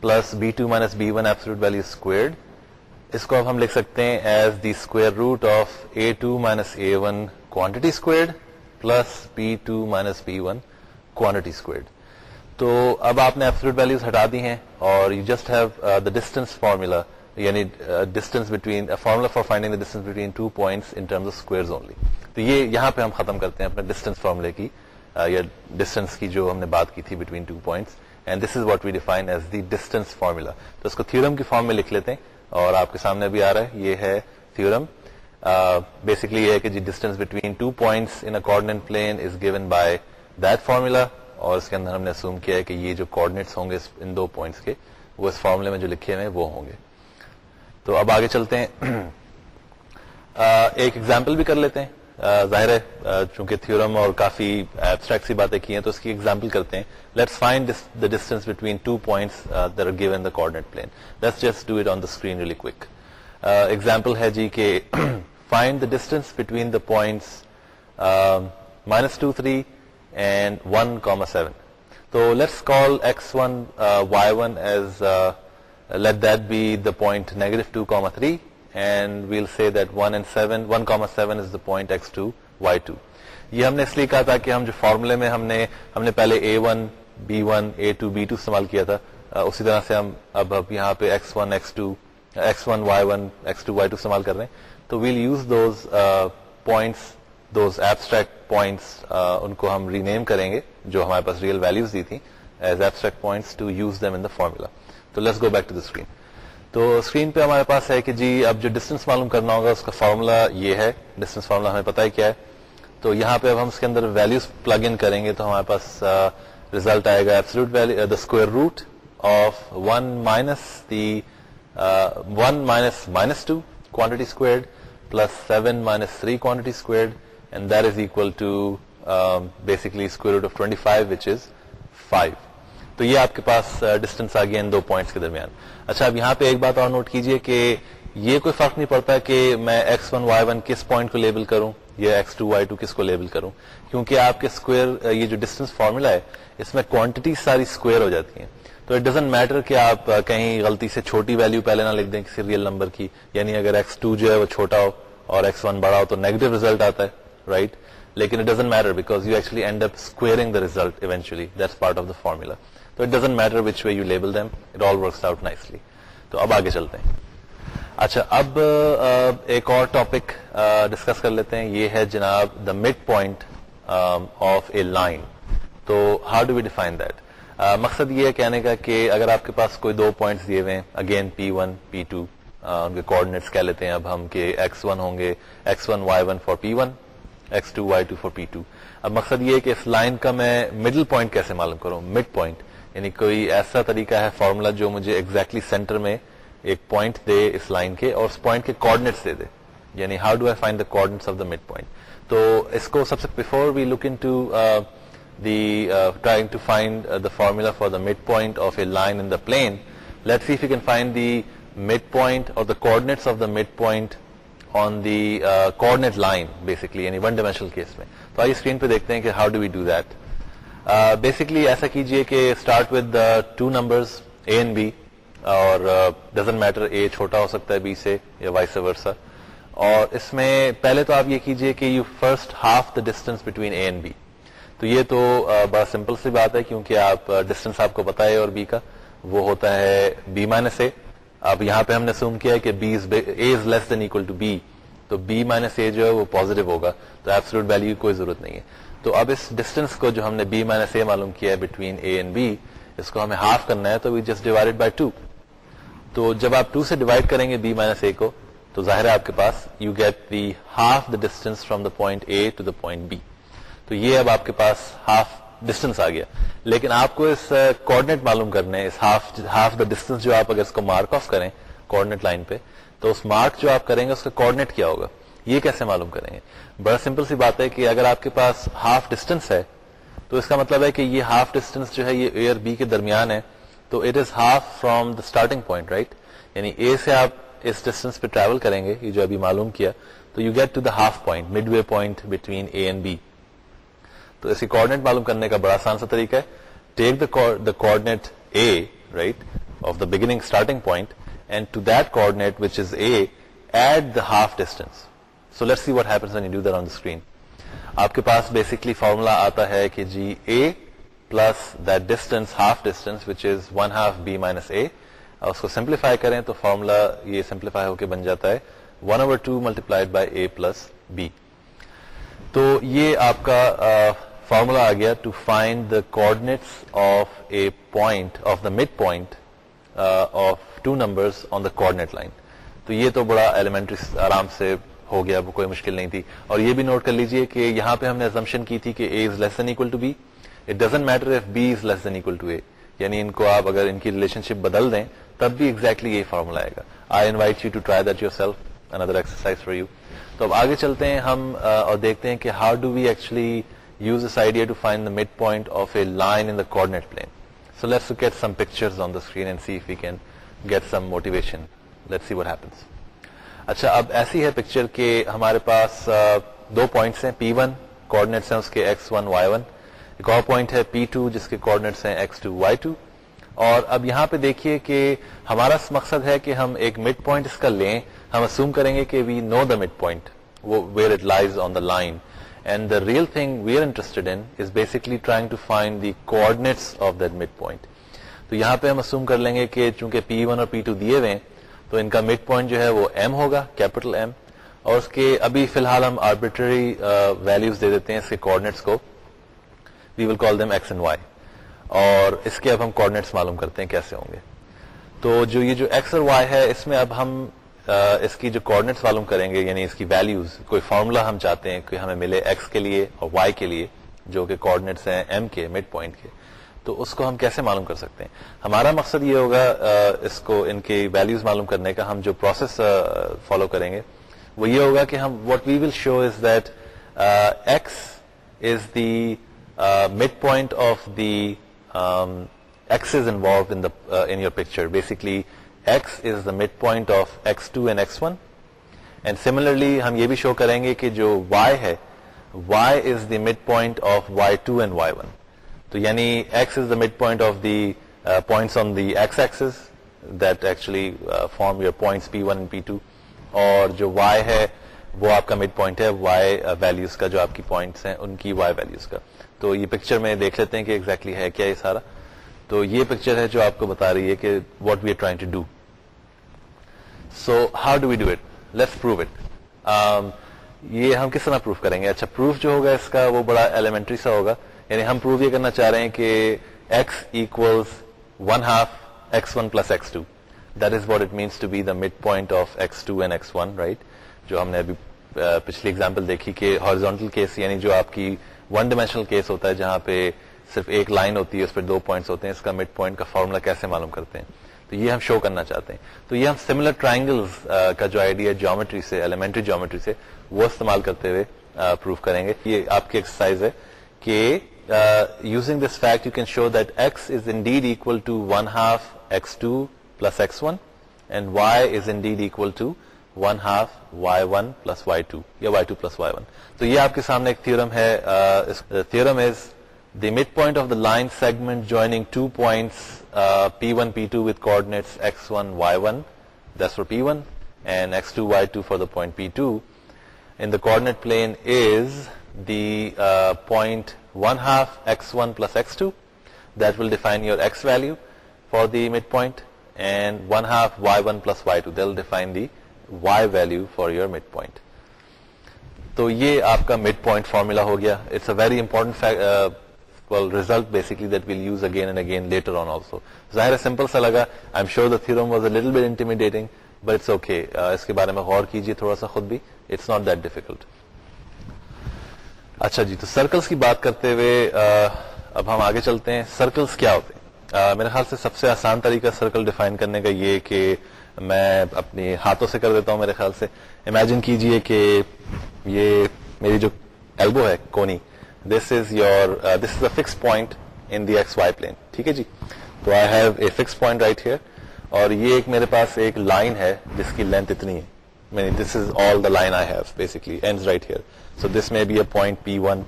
plus B two minus B one absolute value squared اس کو اب ہم لکھ سکتے ہیں as the square root of A two minus A one quantity squared plus B two minus B one quantity squared تو اب آپ نے ایپسلوٹ ویلوز ہٹا دی ہیں اور you just have the distance formula یعنی distance between formula for finding distance between two points in terms of square only تو یہ یہاں پہ ہم ختم کرتے ہیں اپنے ڈسٹینس فارمولے کی یا ڈسٹینس کی جو ہم نے بات کی تھی between two points and this is what we define as the distance formula تو اس کو تھیورم کی فارم میں لکھ لیتے ہیں اور آپ کے سامنے بھی آ رہا ہے، یہ ہے تھیورم بیسکلی uh, یہ ہے کہ جی distance between two points in coordinate plane is given by that formula اور اس کے اندر ہم نے اسوم کیا ہے کہ یہ جو کوڈینیٹس ہوں گے ان دو پوائنٹس کے، وہ اس فارمولے میں جو لکھے ہوئے وہ ہوں گے۔ تو اب آگے چلتے ہیں۔ uh, ایک ایگزامپل بھی کر لیتے ہیں۔ ظاہر ہے چونکہ تھیورم اور کافی ایبسٹریکٹ سی باتیں کی ہیں، تو اس کی ایگزامپل کرتے ہیں. Let's find the distance between two points there given the coordinate plane let's just do it on the screen really quick example ہے جی کہ find the distance between the points minus two three and one comma seven تو let's call X one Y one as let that be the point negative two comma three and we'll see that one and seven one comma seven is the point X two Y two یہ ہم نے اس لیے کہا تھا کہ ہم جو فارمولے میں ہم نے ہم نے پہلے A one B one A two B two استعمال کیا تھا uh, اسی طرح سے ہم اب اب یہاں پہ X one X two X one Y one X two Y two استعمال کر رہے ہیں۔ تو we'll use those points those abstract points ان کو ہم ری نیم کریں گے جو ہمارے پاس ریئل ویلوز دی تھی as abstract points to use them in the formula تو let's go back to the screen تو اسکرین پہ ہمارے پاس ہے کہ جی اب جو ڈسٹینس معلوم کرنا ہوگا، اس کا فارمولا یہ ہے۔ ڈسٹینس فارمولا ہمیں پتا ہے کیا ہے۔ تو یہاں پہ اب ہم اس کے اندر ویلوز پلگ ان کریں گے تو ہمارے پاس ریزلٹ آئے گا absolute the square root of one minus the one minus minus two quantity squared plus seven minus three quantity squared and that is equal to basically square root of twenty five which is five تو یہ آپ کے پاس ڈسٹینس آ گیا ان دو پوائنٹس کے درمیان۔ اچھا اب یہاں پہ ایک بات اور نوٹ کیجیے کہ یہ کوئی فرق نہیں پڑتا کہ میں ایکس ون وائی ون کس پوائنٹ کو لیبل کروں یا ایکس ٹو وائی ٹو کس کو لیبل کروں، کیونکہ آپ کے اسکوئر یہ جو ڈسٹینس فارمولا ہے، اس میں کوانٹٹی ساری اسکوئر ہو جاتی ہیں۔ تو اٹ ڈزنٹ میٹر کہ آپ کہیں غلطی سے چھوٹی ویلو پہلے نہ لکھ دیں کسی ریئل نمبر کی یعنی اگر ایکس ٹو جو ہے وہ چھوٹا ہو اور ایکس ون بڑا ہو تو نیگیٹو ریزلٹ آتا ہے رائٹ لیکن it doesn't matter because you actually end up squaring the result eventually that's part of the formula تو it doesn't matter which way you label them it all works out nicely تو اب آگے چلتے ہیں اچھا اب ایک اور ٹاپک ڈسکس کر لیتے ہیں یہ ہے جناب the mid point of a line تو how do we define that مقصد یہ ہے کہنے کا کہ اگر آپ کے پاس کوئی دو پوائنٹس دیے ہوئے again P one P two ان کے کوآڈینیٹس کہہ لیتے ہیں اب ہم کہ ایکس ون ہوں گے X one Y one for P one X two Y two for P two اب مقصد یہ ہے کہ اس لائن کا میں مڈل پوائنٹ کیسے معلوم کروں مڈ پوائنٹ یعنی کوئی ایسا طریقہ ہے فارمولا جو مجھے ایگزیکٹلی exactly سینٹر میں ایک پوائنٹ دے اس لائن کے اور اس پوائنٹ کے کوآڈینیٹس دے دے۔ یعنی how do I find the coordinates of the mid point تو اس کو سب سے before we look into the trying to find the formula for the mid point of a line in the plane let see you can find the mid point اور the coordinates of the mid point on the coordinate line basically یعنی ون ڈائمینشنل کیس میں۔ تو آئیے اسکرین پہ دیکھتے ہیں کہ how do we do that basically ایسا کیجیے کہ start with two numbers A and B اور ڈزنٹ میٹر اے چھوٹا ہو سکتا ہے بی سے یا وائس ورسا اور اس میں پہلے تو آپ یہ کیجیے کہ you first half the distance between A and B تو یہ تو بڑا سمپل سی بات ہے کیونکہ آپ ڈسٹینس آپ کو پتا ہے اور بی کا، وہ ہوتا ہے بی مائنس اے اب یہاں پہ ہم نے سوم کیا کہ B is A is less than equal to B تو بی مائنس اے جو ہے وہ پوزیٹو ہوگا. تو ایبسلوٹ ویلو کی کوئی ضرورت نہیں ہے. تو اب اس ڈسٹینس کو جو ہم نے بی مائنس اے معلوم کیا ہے بٹوین اے اینڈ بی اس کو ہمیں ہاف کرنا ہے تو we just divide by two تو جب آپ ٹو سے ڈیوائڈ کریں گے بی مائنس اے کو، تو ظاہر ہے آپ کے پاس you get the half the distance from the point A to the point B تو یہ اب آپ کے پاس ہاف ڈسٹینس آ گیا۔ لیکن آپ کو اس uh, کوآڈینیٹ معلوم کرنے اس ہاف ہاف دا ڈسٹینس جو آپ اگر اس کو مارک آف کریں کوآڈینیٹ لائن پہ، تو اس مارک جو آپ کریں گے اس کا کوآڈینیٹ کیا ہوگا؟ یہ کیسے معلوم کریں گے؟ بڑا سمپل سی بات ہے کہ اگر آپ کے پاس ہاف ڈسٹینس ہے، تو اس کا مطلب ہے کہ یہ ہاف ڈسٹینس جو ہے یہ اے اور بی کے درمیان ہے، تو it is half from the starting point right یعنی اے سے آپ اس ڈسٹینس پہ ٹریول کریں گے، یہ جو ابھی معلوم کیا، تو you get to the half point mid way point between A and B تو اس کی کوآڈینیٹ معلوم کرنے کا بڑا آسان سا طریقہ ہے۔ Take the coordinate A right of the beginning starting point and to that coordinate which is A at the half distance so let see what happens when you do that on the screen آپ کے پاس بیسکلی فارمولا آتا ہے کہ جی A plus that distance half distance which is one half B minus A اس کو سمپلیفائی کریں تو فارمولا یہ سمپلیفائی ہو کے بن جاتا ہے one over two multiplied by A plus B تو یہ آپ کا فارمولا آ گیا to find the coordinates of a point of the mid point of two numbers on the coordinate line تو یہ تو بڑا ایلیمنٹری آرام سے ہو گیا وہ کوئی مشکل نہیں تھی۔ اور یہ بھی نوٹ کر لیجیے کہ یہاں پہ ہم نے ازمپشن کی تھی کہ A is less than equal to B it doesn't matter if B is less than equal to A یعنی ان کو آپ اگر ان کی ریلیشن شپ بدل دیں، تب بھی ایگزیکٹلی exactly یہ فارمولا آئے گا۔ I invite you to try that yourself another exercise for you تو اب آگے چلتے ہیں ہم اور دیکھتے ہیں کہ how do we actually use this idea to find the mid point of a line in the coordinate plane so let's get some pictures on the screen and see if we can get some motivation let see what happens اچھا اب ایسی ہے پکچر کہ ہمارے پاس دو پوائنٹس ہیں پی ون کوآڈینیٹس ہیں، اس کے ایکس ون وائی ون ایک اور پوائنٹ ہے پی ٹو جس کے کوآڈینیٹس ہیں ایکس ٹو وائی ٹو اور اب یہاں پہ دیکھیے کہ ہمارا مقصد ہے کہ ہم ایک مڈ پوائنٹ اس کا لیں، ہم اسوم کریں گے کہ we know the mid point where it lies on the line and the real thing we are interested in is basically trying to find the coordinates of that mid point تو یہاں پہ ہم اسوم کر لیں گے کہ چونکہ پی ون اور پی ٹو دیے ہوئے تو ان کا مڈ پوائنٹ جو ہے وہ ایم ہوگا کیپٹل ایم اور اس کے ابھی فی الحال ہم آربیٹری ویلوز دے دیتے ہیں اس کے کوآڈینیٹس کو. We will call them X and Y اور اس کے اب ہم کوآڈینیٹس معلوم کرتے ہیں کیسے ہوں گے. تو جو یہ جو ایکس اور وائی ہے، اس میں اب ہم اس کی جو کوآڈینیٹس معلوم کریں گے یعنی اس کی ویلوز کوئی فارمولا ہم چاہتے ہیں کہ ہمیں ملے ایکس کے لیے اور وائی کے لیے، جو کہ کوآڈینیٹس ہیں ایم کے مڈ پوائنٹ کے. تو اس کو ہم کیسے معلوم کر سکتے ہیں؟ ہمارا مقصد یہ ہوگا اس کو ان کی ویلوز معلوم کرنے کا ہم جو پروسیس فالو کریں گے، وہ یہ ہوگا کہ ہم what we will show is that x is the midpoint of the x is involved in your picture basically x is the midpoint of x two and x one and similarly ہم یہ بھی شو کریں گے کہ جو وائی ہے y is the midpoint of y two and y one تو یعنی x is the midpoint of the points on the x-axis that actually uh, form your points P1 and P2 اور جو y ہے وہ آپ کا مڈ پوائنٹ ہے وائی ویلوز uh, کا جو آپ کی پوائنٹس ہیں ان کی وائی ویلوز کا. تو یہ پکچر میں دیکھ لیتے ہیں کہ ایگزیکٹلی ہے کیا یہ سارا. تو یہ پکچر ہے جو آپ کو بتا رہی ہے کہ what we are trying to do so how do we do it let's prove it یہ ہم کس طرح پروف کریں گے؟ اچھا پروف جو ہوگا اس کا وہ بڑا ایلیمنٹری سا ہوگا. یعنی ہم پروف یہ کرنا چاہ رہے ہیں کہ x equals one half x one plus x two that is what it means to be the midpoint of x two and x one right جو ہم نے ابھی پچھلی اگزامپل دیکھی کہ ہارزونٹل کیس یعنی جو آپ کی ون ڈائمینشنل کیس ہوتا ہے جہاں پہ صرف ایک لائن ہوتی ہے اس پہ دو پوائنٹس ہوتے ہیں، اس کا مڈ پوائنٹ کا فارمولا کیسے معلوم کرتے ہیں؟ تو یہ ہم شو کرنا چاہتے ہیں۔ تو یہ ہم سملر ٹرائنگل کا جو آئیڈیا جیومیٹری سے ایلیمنٹری جیومیٹری سے، وہ استعمال کرتے ہوئے پروف کریں گے۔ یہ آپ کی ایکسرسائز ہے کہ using this fact you can show that x is indeed equal to one half x two plus x one and y is indeed equal to one half y one plus y two یا y two plus y one تو یہ آپ کے سامنے ایک تھورم ہے theorem is the midpoint of the line segment joining two points P one P two with coordinates x one y one this for P one and x two y two for the point P two in the coordinate plane is the point one half x one plus x two that will define your x value for the midpoint and one half y one plus y two will define the y value for your midpoint تو یہ آپ کا مڈ پوائنٹ فارمولا ہو گیا. It's a very important result basically that will use again and again later on also ظاہر سمپل سا لگا. I am sure the theorem was a little bit intimidating but it's okay اس کے بارے میں غور کیجیے تھوڑا سا خود بھی. اٹس ناٹ دیٹ ڈیفیکلٹ اچھا جی تو سرکلس کی بات کرتے ہوئے اب ہم آگے چلتے ہیں۔ سرکلس کیا ہوتے ہیں؟ میرے خیال سے سب سے آسان طریقہ سرکل ڈیفائن کرنے کا یہ کہ میں اپنی ہاتھوں سے کر دیتا ہوں میرے خیال سے۔ امیجن کیجیے کہ یہ میری جو ایلبو ہے، کونی this is your this is a fix point in the x y plane ٹھیک ہے جی؟ تو I have a fix point right here اور یہ ایک میرے پاس ایک لائن ہے جس کی لینتھ اتنی ہے۔ This is all the line I have basically and right here so this may be a point P one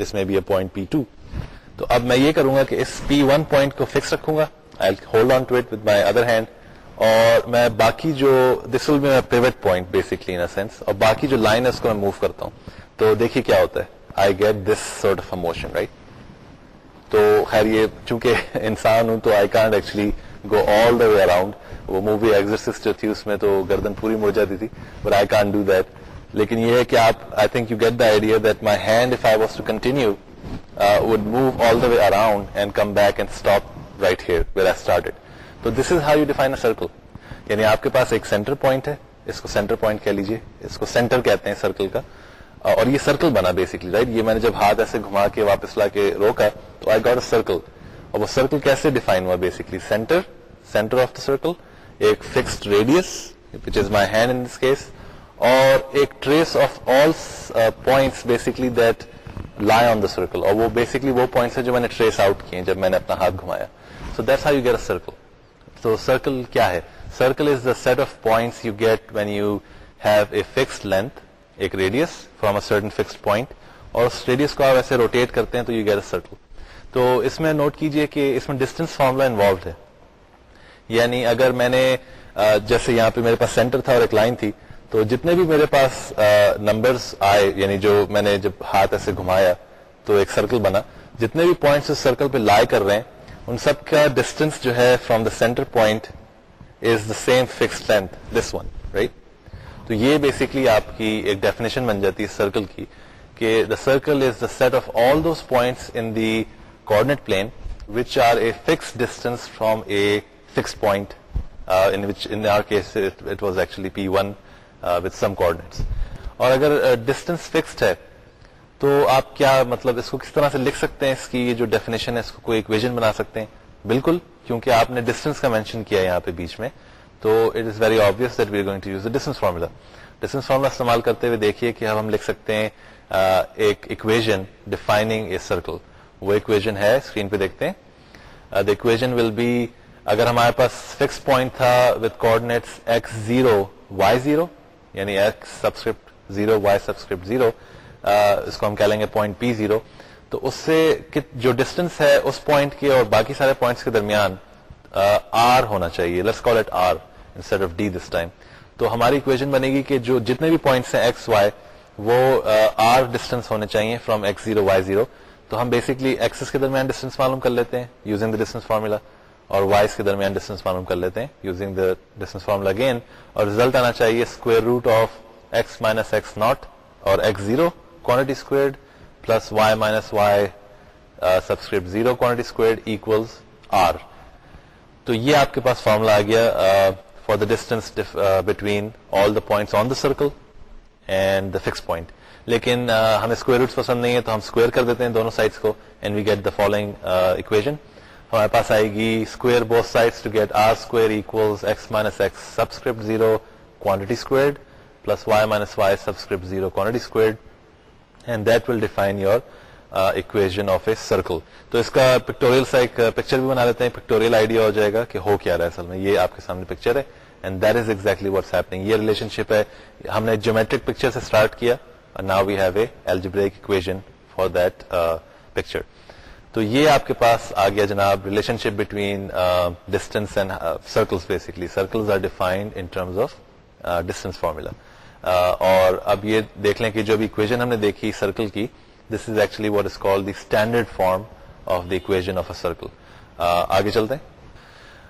this may be a point P two تو اب میں یہ کروں گا کہ اس پی ون پوائنٹ کو فکس رکھوں گا I hold on to it with my other hand اور میں باقی جو this will be my pivot point basically in sense اور باقی جو لائن ہے اس کو میں موو کرتا ہوں تو دیکھیے کیا ہوتا ہے I get this sort of emotion right تو خیر یہ چونکہ انسان ہوں تو I can't actually go all the way around وہ مووی ایگزرسس جو تھی اس میں تو گردن پوری مڑ جاتی تھی but I can't do that لیکن یہ ہے کہ آپ I think you get the idea that my hand if I was to continue would move all the way around and come back and stop right here where I started تو this is how you define a circle یعنی آپ کے پاس ایک سینٹر پوائنٹ ہے، اس کو سینٹر پوائنٹ کہہ لیجیے اس کو سینٹر کہتے ہیں سرکل کا. Uh, اور یہ سرکل بنا بیسکلی رائٹ یہ میں نے جب ہاتھ ایسے گھما کے واپس لا کے روکا، تو آئی گاٹ اے سرکل اور وہ سرکل کیسے ڈیفائن ہوا basically centre centre of the circle ایک fixed radius which is my hand in this case اور ایک trace of all points basically that lie on the circle اور وہ بیسکلی وہ پوائنٹس ہیں جو میں نے ٹریس آؤٹ کیے جب میں نے اپنا ہاتھ گھمایا. So that's how you get a circle تو سرکل کیا ہے؟ Circle is the set of points you get when you have a fixed length ایک radius from a certain fixed point اور اس ریڈیس کو آپ ایسے روٹیٹ کرتے ہیں تو یو گیٹ اے سرکل تو اس میں نوٹ کیجیے کہ اس میں ڈسٹینس فارمولا انوالوڈ ہے. یعنی اگر میں نے جیسے یہاں پہ میرے پاس سینٹر تھا اور ایک لائن تھی، تو جتنے بھی میرے پاس نمبرز آئے یعنی جو میں نے جب ہاتھ ایسے گھمایا تو ایک سرکل بنا، جتنے بھی پوائنٹس اس سرکل پہ لائے کر رہے ہیں، ان سب کا ڈسٹینس جو ہے from the centre point is the same fix length this one right تو یہ بیسکلی آپ کی ایک ڈیفینیشن بن جاتی ہے سرکل کی کہ the circle is the set of all those points in the coordinate plane which are a fix distance from a fix point it was actually P one with some coordinates اور اگر ڈسٹینس uh, فکسڈ ہے تو آپ کیا مطلب اس کو کس طرح سے لکھ سکتے ہیں اس کی یہ جو ڈیفینیشن ہے اس کو کوئی ایکویژن بنا سکتے ہیں؟ بالکل کیونکہ آپ نے ڈسٹینس کا مینشن کیا یہاں پہ بیچ میں تو it is very obvious that we going to use the distance formula distance formula استعمال کرتے ہوئے دیکھیے کہ اب ہم لکھ سکتے ہیں uh, ایک اکویژن ڈیفائنگ اے سرکل وہ اکویژن ہے اسکرین پہ دیکھتے ہیں دا اکویژن ول بی اگر ہمارے پاس فکس پوائنٹ تھا with coordinates x zero y zero یعنی x subscript zero y subscript zero اس کو ہم کہہ لیں گے پوائنٹ پی زیرو تو اس سے جو ڈسٹینس ہے اس پوائنٹ کے اور باقی سارے پوائنٹس کے درمیان آر ہونا چاہیے let's call it R instead of D this time تو ہماری اکویژن بنے گی کہ جو جتنے بھی پوائنٹس ہیں ایکس وائی وہ آر ڈسٹینس ہونے چاہیے from x zero y zero تو ہم بیسکلی ایکسس کے درمیان ڈسٹینس معلوم کر لیتے ہیں یوزنگ دا ڈسٹینس فارمولا اور وائس کے درمیان ڈسٹینس معلوم کر لیتے ہیں using the distance formula again اور ریزلٹ آنا چاہیے square root of x minus x naught اور x zero quantity squared plus y minus y subscript zero quantity squared equals R تو یہ آپ کے پاس فارمولا آ گیا for the distance between all the points on the circle and the fix point لیکن uh, ہمیں اسکوئر روٹس پسند نہیں ہے تو ہم اسکوئر کر دیتے ہیں دونوں سائڈس کو and we get the following equation ہمارے پاس آئے گی square both sides to get R square equals x minus x subscript zero quantity squared plus y minus y subscript zero quantity squared and that will define your equation of a circle تو اس کا پکٹوریل سا ایک پکچر بھی بنا لیتے ہیں. پکٹوریل آئیڈیا ہو جائے گا کہ ہو کیا رہا ہے اصل میں. یہ آپ کے سامنے پکچر ہے. And that is exactly what's happening یہ ریلیشن شپ ہے. ہم نے جیومیٹرک پکچر سے اسٹارٹ کیا. Now we have a algebraic equation for that picture تو یہ آپ کے پاس آ گیا جناب relationship between distance and circles basically circles are defined in terms of distance formula اور اب یہ دیکھ لیں کہ جو بھی اکویژن ہم نے دیکھی سرکل کی this is actually what is call the standard form of the equation of a circle آگے چلتے ہیں؟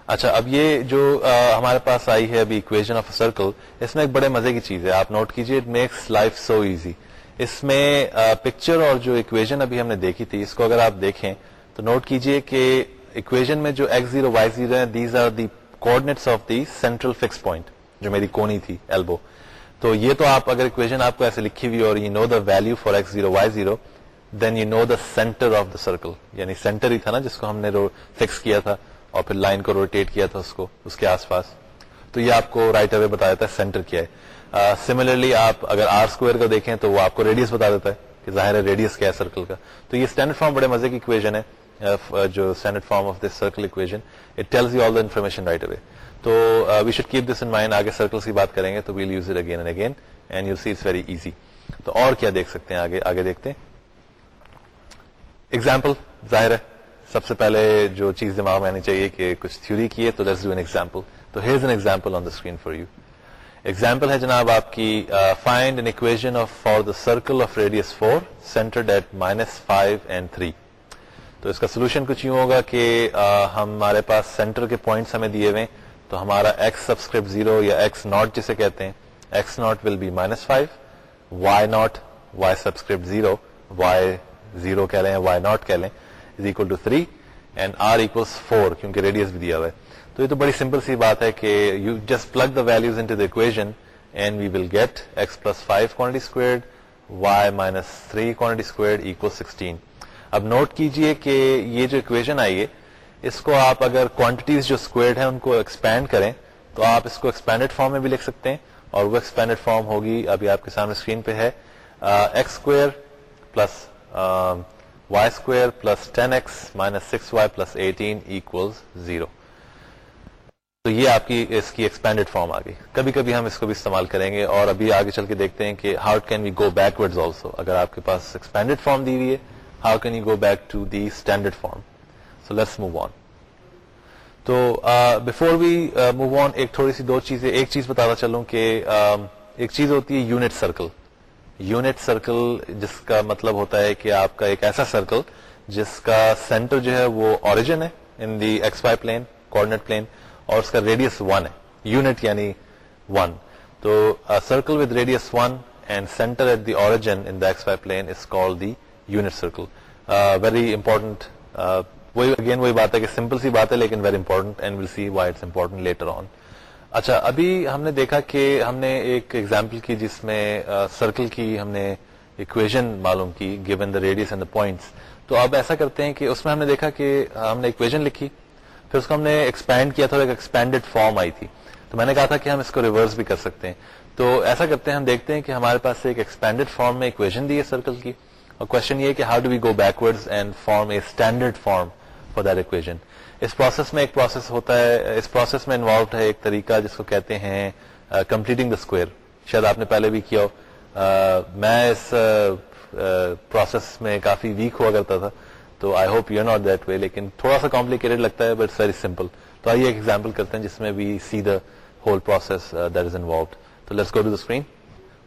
اچھا اب یہ جو uh, ہمارے پاس آئی ہے ابھی اکویژن آف اے سرکل اس میں ایک بڑے مزے کی چیز ہے۔ آپ نوٹ کیجیے it makes life so easy اس میں پکچر اور جو اکویژن ابھی ہم نے دیکھی تھی، اس کو اگر آپ دیکھیں تو نوٹ کیجیے کہ اکویژن میں جو ایکس زیرو وائی زیرو ہے these are the coordinates of the central fix point جو میری کونی تھی ایلبو تو یہ تو آپ، اگر اکویژن آپ کو ایسے لکھی ہوئی اور you know the value for x zero y zero then you know the centre of the circle یعنی سینٹر ہی تھا نا، جس کو ہم نے فکس کیا تھا اور پھر لائن کو روٹیٹ کیا تھا اس کو، اس کے آس پاس. تو یہ آپ کو رائٹ اوے بتا دیتا ہے سینٹر کیا ہے. سملرلی آپ اگر آر اسکوئر کو دیکھیں تو وہ آپ کو ریڈیس بتا دیتا ہے کہ ظاہر ہے ریڈیس کیا ہے سرکل کا۔ تو یہ اسٹینڈرڈ فارم بڑے مزے کی اکویژن ہے جو standard form of this circle equation it tells you all the information right away تو we should keep this in mind آگے سرکل کی بات کریں گے تو we'll use it again and again and you see it's very easy تو اور کیا دیکھ سکتے ہیں آگے آگے دیکھتے ہیں۔ ایگزامپل ظاہر ہے، سب سے پہلے جو چیز دماغ میں آنی چاہیے کہ کچھ تھیوری کی ہے تو لیٹس ڈو این ایگزامپل تو here's an example on the screen for you example ہے جناب آپ کی find an equation of for the circle of radius four centred at minus five and three تو اس کا سولوشن کچھ یوں ہوگا کہ uh, ہمارے پاس سینٹر کے پوائنٹس ہمیں دیے ہوئے تو ہمارا ایکس سبسکرپٹ زیرو یا ایکس ناٹ جسے کہتے ہیں x naught will be minus five y naught y subscript zero y zero کہہ لیں وائی ناٹ کہہ لیں is equal to three and R equals four کیونکہ ریڈیس بھی دیا ہوا ہے۔ تو یہ تو بڑی سمپل سی بات ہے کہ you just plug the values into the equation and we will get x plus five quantity squared y minus three quantity squared equal sixteen اب نوٹ کیجیے کہ یہ جو اکویژن آئی ہے، اس کو آپ اگر کوانٹٹیز جو اسکوئرڈ ہیں ان کو ایکسپینڈ کریں، تو آپ اس کو ایکسپینڈیڈ فارم میں بھی لکھ سکتے ہیں اور وہ ایکسپینڈیڈ فارم ہوگی ابھی آپ کے سامنے اسکرین پہ ہے. X square plus y square plus ten x minus six y plus eighteen zero تو یہ آپ کی اس کی ایکسپینڈیڈ فارم آ گئی۔ کبھی کبھی ہم اس کو بھی استعمال کریں گے اور ابھی آگے چل کے دیکھتے ہیں کہ how can we go backward also اگر آپ کے پاس ایکسپینڈیڈ فارم دی ہوئی ہے how can you go back to the standard form so let's move on تو بفور وی موو آن ایک تھوڑی سی دو چیزیں، ایک چیز بتاتا چلوں کہ ایک چیز ہوتی ہے یونٹ سرکل یونٹ سرکل جس کا مطلب ہوتا ہے کہ آپ کا ایک ایسا سرکل جس کا سینٹر جو ہے وہ اوریجن ہے in the X Y plane coordinate plane اور اس کا ریڈیس ون ہے. یونٹ یعنی ون تو circle with radius one and centre at the origin in the X Y plane is call the unit circle very important وہی اگین وہی بات ہے کہ سمپل سی بات ہے لیکن very important and will see why it's important later on اچھا ابھی ہم نے دیکھا کہ ہم نے ایک ایگزامپل کی جس میں سرکل uh, کی ہم نے اکویژن معلوم کی given the radius and the points تو اب ایسا کرتے ہیں کہ اس میں ہم نے دیکھا کہ ہم نے اکویژن لکھی پھر اس کو ہم نے ایکسپینڈ کیا تھا ایک ایکسپینڈیڈ فارم آئی تھی۔ تو میں نے کہا تھا کہ ہم اس کو ریورس بھی کر سکتے ہیں۔ تو ایسا کرتے ہیں ہم دیکھتے ہیں کہ ہمارے پاس ایک ایکسپینڈیڈ فارم میں اکویژن دی ہے سرکل کی۔ اور کوشچن یہ کہ how do we go backward and form a standard form for that equation us process میں ایک پروسیس ہوتا ہے اس پروسیس میں انوالوڈ ہے ایک طریقہ جس کو کہتے ہیں کمپلیٹنگ دا اسکوئر شاید آپ نے پہلے بھی کیا ہو۔ Uh, میں اس پروسیس uh, uh, میں کافی ویک ہوا کرتا تھا۔ تو I hope you not that way لیکن تھوڑا سا کمپلیکیٹڈ لگتا ہے بٹ ویری سمپل تو آئیے ایک ایگزامپل کرتے ہیں جس میں بھی see the whole process that is involved تو let's go to the screen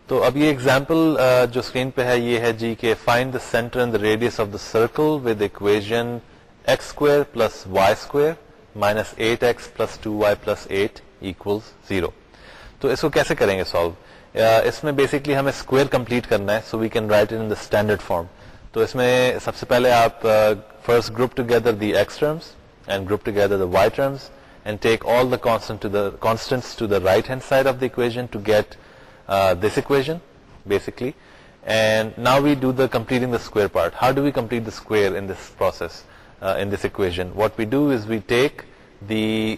تو اب یہ ایگزامپل uh, جو اسکرین پہ ہے یہ ہے جی کہ find the centre in the radius of the circle with equation X square plus Y square minus eight X plus two Y plus eight equal zero تو اس کو کیسے کریں گے سالو uh, اس میں بیسکلی ہمیں اسکوئر کمپلیٹ کرنا ہے so we can write in the standard form تو اس میں سب سے پہلے آپ first group together the X terms and group together the Y terms and take all the constant to the right hand side of the equation to get this equation basically and now we do the completing the square part how do we complete the square in this process in this equation what we do is we take the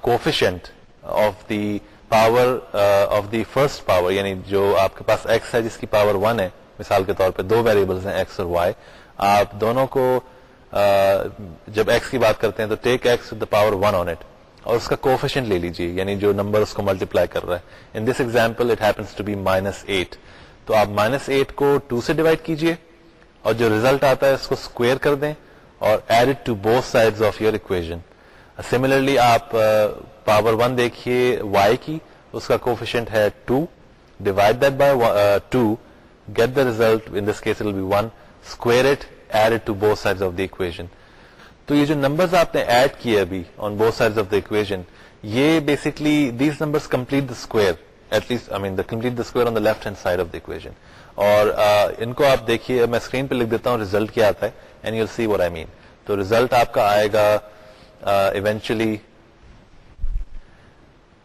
coefficient of the power of the first power یعنی جو آپ کے پاس ایکس ہے جس کی پاور ون ہے مثال کے طور پہ دو ویریبلس ہیں ایکس اور وائی آپ دونوں کو جب ایکس کی بات کرتے ہیں تو take X the power one on it اور اس کا کوفیشنٹ لے لیجیے یعنی جو نمبر اس کو ملٹیپلائی کر رہا ہے. In this example it happens to be minus eight تو آپ مائنس ایٹ کو ٹو سے ڈیوائڈ کیجیے اور جو ریزلٹ آتا ہے اس کو اسکوئر کر دیں اور add it to both side of your equation similarly آپ پاور ون دیکھیے وائی کی، اس کا کوفیشنٹ ہے two divide that by two get the result in this case will be one square it add to both side of the equation تو یہ جو نمبر آپ نے ایڈ کیے ابھی on both side of the equation یہ basically these number complete the square at least I mean the complete the square on the left hand side of the equation اور uh, ان کو آپ دیکھیے میں اسکرین پہ لکھ دیتا ہوں ریزلٹ کیا آتا ہے and you see what I mean تو ریزلٹ آپ کا آئے گا eventually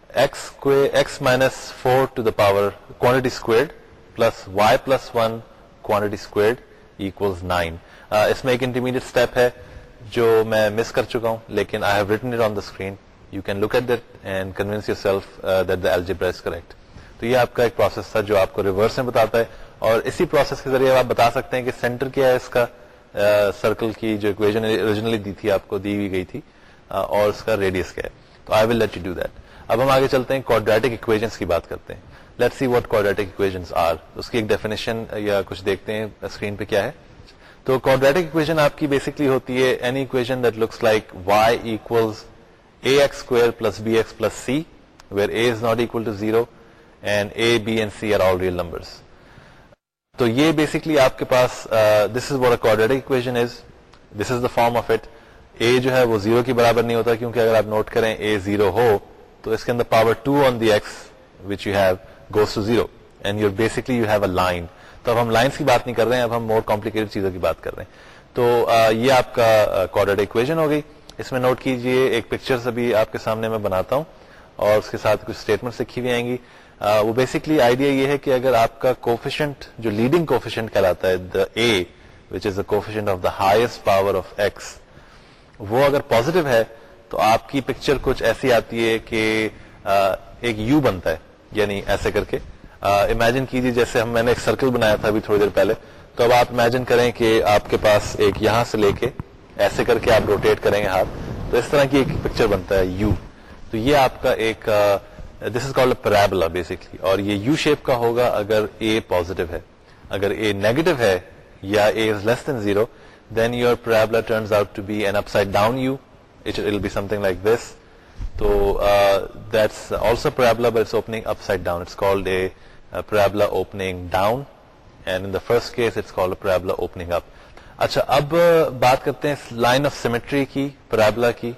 X minus four to the power quantity squared plus Y plus one quantity squared equals nine اس میں ایک انٹرمیڈیٹ اسٹیپ ہے جو میں مس کر چکا ہوں، لیکن I have written it on the screen you can look at that and convince yourself that the algebra is correct تو یہ آپ کا ایک پروسیس تھا جو آپ کو ریورس میں بتاتا ہے، اور اسی پروسیس کے ذریعے آپ بتا سکتے ہیں کہ سینٹر کیا ہے اس کا uh, سرکل کی جو اکویژن اوریجنلی دی تھی، آپ کو دی ہوئی گئی تھی uh, اور اس کا ریڈیس کیا ہے۔ تو I will let you do that اب ہم آگے چلتے ہیں کوڈریٹک اکویژنس کی بات کرتے ہیں۔ Let see what quadratic equations are اس کی ایک ڈیفینیشن یا کچھ دیکھتے ہیں اسکرین پہ کیا ہے؟ تو کوڈریٹک اکویژن آپ کی بیسکلی ہوتی ہے any equation that looks like Y equals A X square plus B X plus C where A is not equal to zero and A B and C are all real numbers تو یہ بیسکلی آپ کے پاس this is what quadratic equation is this is the form of it A جو ہے وہ زیرو کی برابر نہیں ہوتا، کیونکہ اگر آپ نوٹ کریں اے زیرو ہو، تو اس کے اندر power two on the X which you have goes to zero and you basically you have a line تو اب ہم لائنس کی بات نہیں کر رہے ہیں، اب ہم مور کمپلیکیٹڈ چیزوں کی بات کر رہے ہیں۔ تو یہ آپ کا کوڈر اکویژن ہو گئی۔ اس میں نوٹ کیجیے، ایک پکچر ابھی آپ کے سامنے میں بناتا ہوں۔ اور اس کے ساتھ کچھ اسٹیٹمنٹ لکھی ہوئی آئیں گی۔ وہ بیسکلی آئیڈیا یہ ہے کہ اگر آپ کا کوفیشنٹ جو لیڈنگ کوفیشنٹ کہلاتا ہے the A which is the coefficient of the highest power of X وہ اگر پوزیٹو ہے، تو آپ کی پکچر کچھ ایسی آتی ہے کہ ایک یو بنتا ہے۔ یعنی ایسے کر کے۔ امیجن کیجیے جیسے ہم میں نے ایک سرکل بنایا تھا ابھی تھوڑی دیر پہلے۔ تو اب آپ امیجن کریں کہ آپ کے پاس ایک یہاں سے لے کے ایسے کر کے آپ روٹیٹ کریں گے ہاتھ۔ تو اس طرح کی ایک پکچر بنتا ہے یو تو یہ آپ کا ایک دس از کالڈ پریبلا بیسکلی اور یہ یو شیپ کا ہوگا اگر اے پوزیٹو ہے۔ اگر اے نیگیٹو ہے یا اے is less than zero then your پریبلا turns out to be an upside down you it will be something like this تو that's also پریبلا but it's opening upside down it's called a پریبلا opening down and in the first case it's called پریبلا opening up اچھا اب بات کرتے ہیں لائن آف سیمیٹری کی پریبلا کی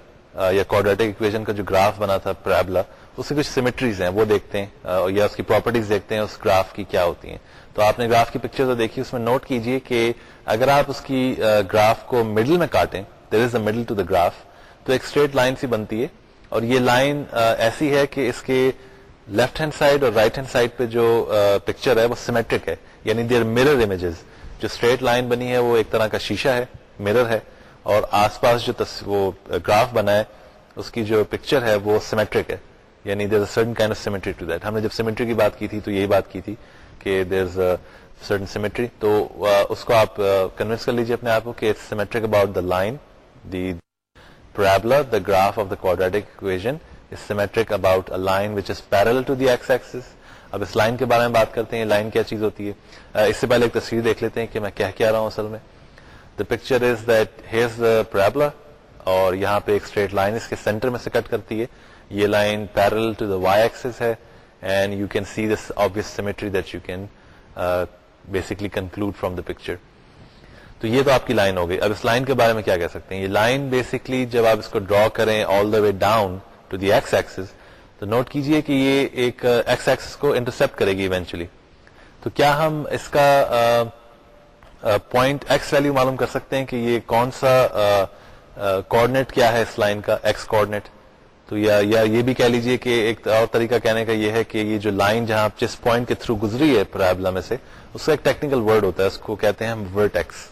یا کوڈریٹک اکویژن کا جو گراف بنا تھا پریبلا اس کی کچھ سیمیٹریز ہیں، وہ دیکھتے ہیں. یا اس کی پراپرٹیز دیکھتے ہیں، اس گراف کی کیا ہوتی ہیں. تو آپ نے گراف کی پکچر دیکھی، اس میں نوٹ کیجیے کہ اگر آپ اس کی گراف کو مڈل میں کاٹیں there is a middle to the graph تو ایک اسٹریٹ لائن سی بنتی ہے. اور یہ لائن ایسی ہے کہ اس کے لیفٹ ہینڈ سائڈ اور رائٹ ہینڈ سائڈ پہ جو پکچر ہے وہ سیمیٹرک ہے یعنی دیر مرر امیجز جو اسٹریٹ لائن بنی ہے وہ ایک طرح کا شیشہ ہے مرر ہے، اور آس پاس جو وہ گراف بنا ہے، اس کی جو پکچر ہے وہ سیمیٹرک ہے. یعنی there certain kind of symmetry to that ہم نے جب سیمیٹری کی بات کی تھی تو یہی بات کی تھی کہ دیر از سرٹن سیمیٹری تو اس کو آپ کنوینس کر لیجیے اپنے آپ کو کہ symmetric about the line the parabola the graph of the quadratic equation is symmetric about a line which is parallel to the x-axis. اب اس لائن کے بارے میں بات کرتے ہیں لائن کیا چیز ہوتی ہے؟ اس سے پہلے ایک تصویر دیکھ لیتے ہیں کہ میں کیا کیا رہا ہوں اصل میں۔ The picture is that has the parabola اور یہاں پہ ایک اسٹریٹ لائن اس کے سینٹر میں سے کٹ کرتی ہے۔ یہ line parallel to the Y axis ہے and you can see this obvious symmetry that you can basically conclude from the picture تو یہ تو آپ کی لائن ہو گئی۔ اب اس لائن کے بارے میں کیا کہہ سکتے ہیں؟ یہ لائن بیسکلی جب آپ اس کو ڈرا کریں all the way down to the X axis تو نوٹ کیجیے کہ یہ ایک uh, ایکس ایکسس کو انٹرسپٹ کرے گی ایونچولی تو کیا ہم اس کا پوائنٹ ایکس ویلو معلوم کر سکتے ہیں کہ یہ کون سا uh, uh, کوآڈینیٹ کیا ہے اس لائن کا؟ ایکس کوآڈینیٹ تو یا یا یہ بھی کہہ لیجیے کہ ایک اور طریقہ کہنے کا یہ ہے کہ یہ جو لائن جہاں جس پوائنٹ کے تھرو گزری ہے پرابلم میں سے، اس کا ایک ٹیکنیکل ورڈ ہوتا ہے، اس کو کہتے ہیں ہم ورٹیکس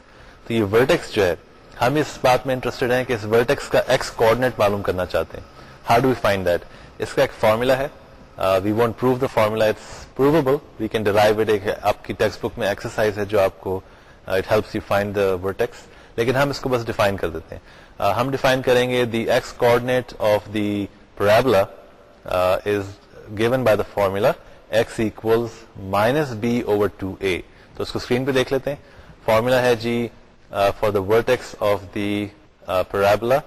تو یہ ورٹیکس جو ہے، ہم اس بات میں انٹرسٹڈ ہیں کہ اس ورٹیکس کا ایکس کوآڈینیٹ معلوم کرنا چاہتے ہیں. ہاؤ ڈو فائنڈ دیٹ اس کا ایک فارمولا ہے. We want prove the formula it's provable we can derive it ایک آپ کی ٹیکسٹ بک میں ایکسرسائز ہے جو آپ کو it helps you find the vertex لیکن ہم اس کو بس ڈیفائن کر دیتے ہیں. Uh, ہم ڈیفائن کریں گے the X coordinate of the parabola is given by the formula X equals minus B over two A تو اس کو اسکرین پہ دیکھ لیتے ہیں. فارمولا ہے جی for the vertex of the parabola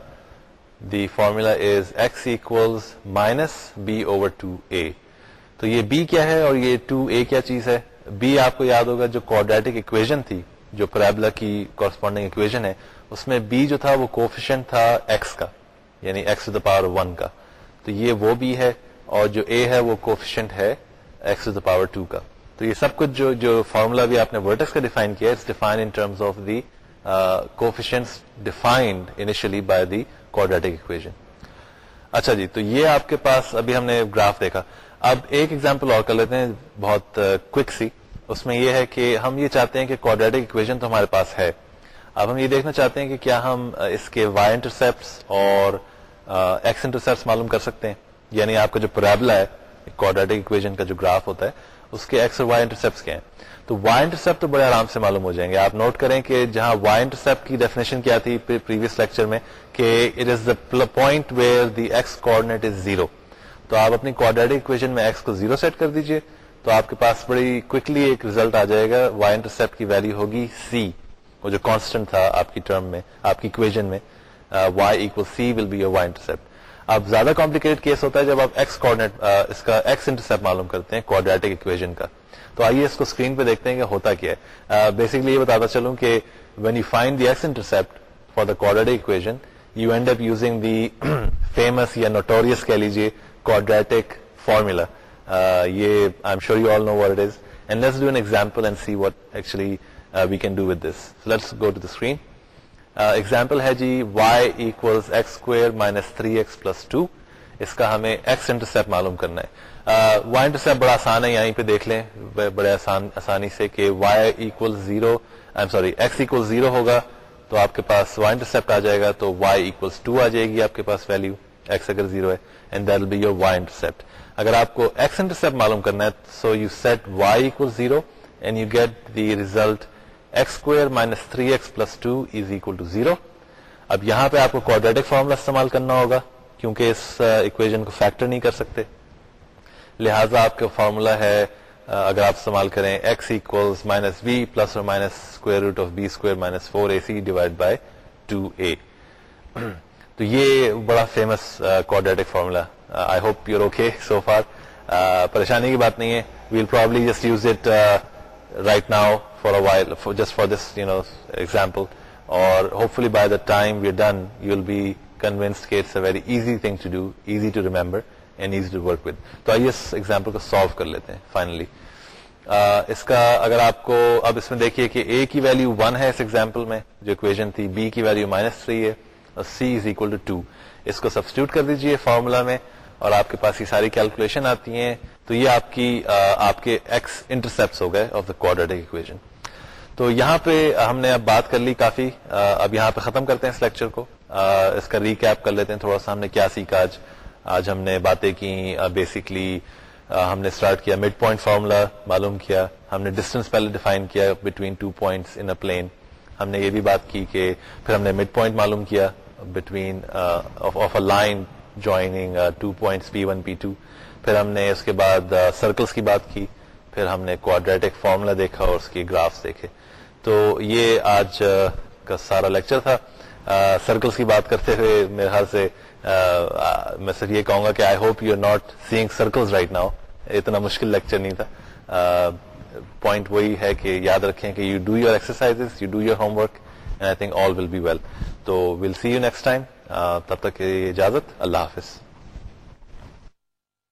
the formula is X equals minus B over two A تو یہ بی کیا ہے اور یہ ٹو اے کیا چیز ہے؟ بی آپ کو یاد ہوگا جو کوڈریٹک اکویژن تھی، جو پرابلا کی کورسپونڈنگ اکویژن ہے، اس میں بی جو تھا وہ کوفیشن تھا ایکس کا یعنی X to the power one کا۔ تو یہ وہ بی ہے اور جو اے ہے وہ کوفیشنٹ ہے X to the power two کا۔ تو یہ سب کچھ جو جو فارمولا بھی آپ نے ورٹس کا ڈیفائن کیا it's define coefficients defined initially by the quadratic equation اچھا جی تو یہ آپ کے پاس ابھی ہم نے گراف دیکھا۔ اب ایک ایگزامپل اور کر لیتے ہیں، بہت uh, کوک سی۔ اس میں یہ ہے کہ ہم یہ چاہتے ہیں کہ کوڈریٹک اکویژن تو ہمارے پاس ہے۔ اب ہم یہ دیکھنا چاہتے ہیں کہ کیا ہم uh, اس کے وائی انٹرسپٹس اور uh, ایکس انٹرسپٹ معلوم کر سکتے ہیں۔ یعنی آپ کا جو پرابلا ہے کوڈریٹک اکویژن کا جو گراف ہوتا ہے، اس کے ایکس اور وائی انٹرسپٹ کیا ہیں؟ تو وائی انٹرسپٹ تو بڑے آرام سے معلوم ہو جائیں گے۔ آپ نوٹ کریں کہ جہاں وائی انٹرسپٹ کی ڈیفینیشن کیا تھی پریویس لیکچر میں کہ it is the point where the X coordinate is zero تو آپ اپنی کوڈریٹک اکویژن میں ایکس کو زیرو سیٹ کر دیجیے۔ تو آپ کے پاس بڑی کوکلی ایک ریزلٹ آ جائے گا۔ وائی انٹرسپٹ کی ویلو ہوگی سی وہ جو کانسٹنٹ تھا آپ کی ٹرم میں، آپ کی اکویژن میں Y equal C will be your Y intercept اب زیادہ کمپلیکیٹ کیس ہوتا ہے جب آپ ایکس کوڈینیٹ اس کا ایکس انٹرسپٹ معلوم کرتے ہیں کوڈریٹک اکویژن کا۔ تو آئیے اس کو اسکرین پہ دیکھتے ہیں کہ ہوتا کیا ہے۔ بیسکلی یہ بتاتا چلوں کہ when you find the X intercept for the quadratic equation you end up using the famous یا نوٹوریس کہہ لیجیے کوڈریٹک فارمولا یہ I am sure you all know what is and let's do an example and see what actually we can do with this let's go to the screen example ہے جی Y equals X square minus three X plus two اس کا ہمیں ایکس انٹرسپٹ معلوم کرنا ہے۔ وائی انٹرسپٹ بڑا آسان ہے، یہیں پہ دیکھ لیں بڑے آسان آسانی سے کہ Y equal zero I sorry X equal zero ہوگا، تو آپ کے پاس وائی انٹرسپٹ آ جائے گا، تو وائی ایکولس ٹو آ جائے گی آپ کے پاس ویلو ایکس اگر زیرو ہے and that be your Y intercept اگر آپ کو ایکس انٹرسپٹ معلوم کرنا ہے so you set Y equal zero and you get the result X square minus three X plus two is equal to zero اب یہاں پہ آپ کو کوڈریٹک فارمولا استعمال کرنا ہوگا، کیونکہ اس اکویژن کو فیکٹر نہیں کر سکتے۔ لہذا آپ کا فارمولا ہے اگر آپ استعمال کریں X equals minus B plus اور minus square root of B square minus four A C divide by two A تو یہ بڑا famous quadratic formula I hope you're okay so far پریشانی کی بات نہیں ہے. Well probably just use it right now for a while just for this you know example اور hopefully by the time we done you will be convinced کہ it's a very easy thing to do easy to remember and easy to work with تو آئیے اس ایگزامپل کو سالو کر لیتے ہیں فائنلی uh, اس کا اگر آپ کو اب اس میں دیکھیے کہ اے کی ویلو ون ہے اس ایگزامپل میں جو اکویژن تھی بی کی ویلو مائنس تھری ہے اور C is equal to two اس کو سبسٹیوٹ کر دیجیے فارمولا میں اور آپ کے پاس یہ ساری کیلکولیشن آتی ہیں. تو یہ آپ کی uh, آپ کے ایکس انٹرسپٹ ہو گئے آف دا کوڈریٹک اکویژن تو یہاں پہ ہم نے اب بات کر لی کافی. uh, اب یہاں پہ ختم کرتے ہیں اس لیکچر کو. اس کا ریکیپ کر لیتے ہیں. تھوڑا سا ہم نے کیا سیکھا آج. آج ہم نے باتیں کی بیسکلی ہم نے اسٹارٹ کیا مڈ پوائنٹ فارمولا معلوم کیا، ہم نے ڈسٹینس پہلے ڈیفائن کیا between two points in a plane ہم نے یہ بھی بات کی کہ پھر ہم نے مڈ پوائنٹ معلوم کیا between of a line joining two points P one P two پھر ہم نے اس کے بعد سرکلس کی بات کی، پھر ہم نے کوڈریٹک فارمولا دیکھا اور اس کی گرافس دیکھے. تو یہ آج کا سارا لیکچر تھا۔ سرکلس کی بات کرتے ہوئے میرے خیال سے میں صرف یہ کہوں گا کہ I hope you are not seeing circles right now اتنا مشکل لیکچر نہیں تھا۔ پوائنٹ وہی ہے کہ یاد رکھیں کہ you do your exercise you do your homework I think all will be well تو will see you next time تب تک اجازت۔ اللہ حافظ۔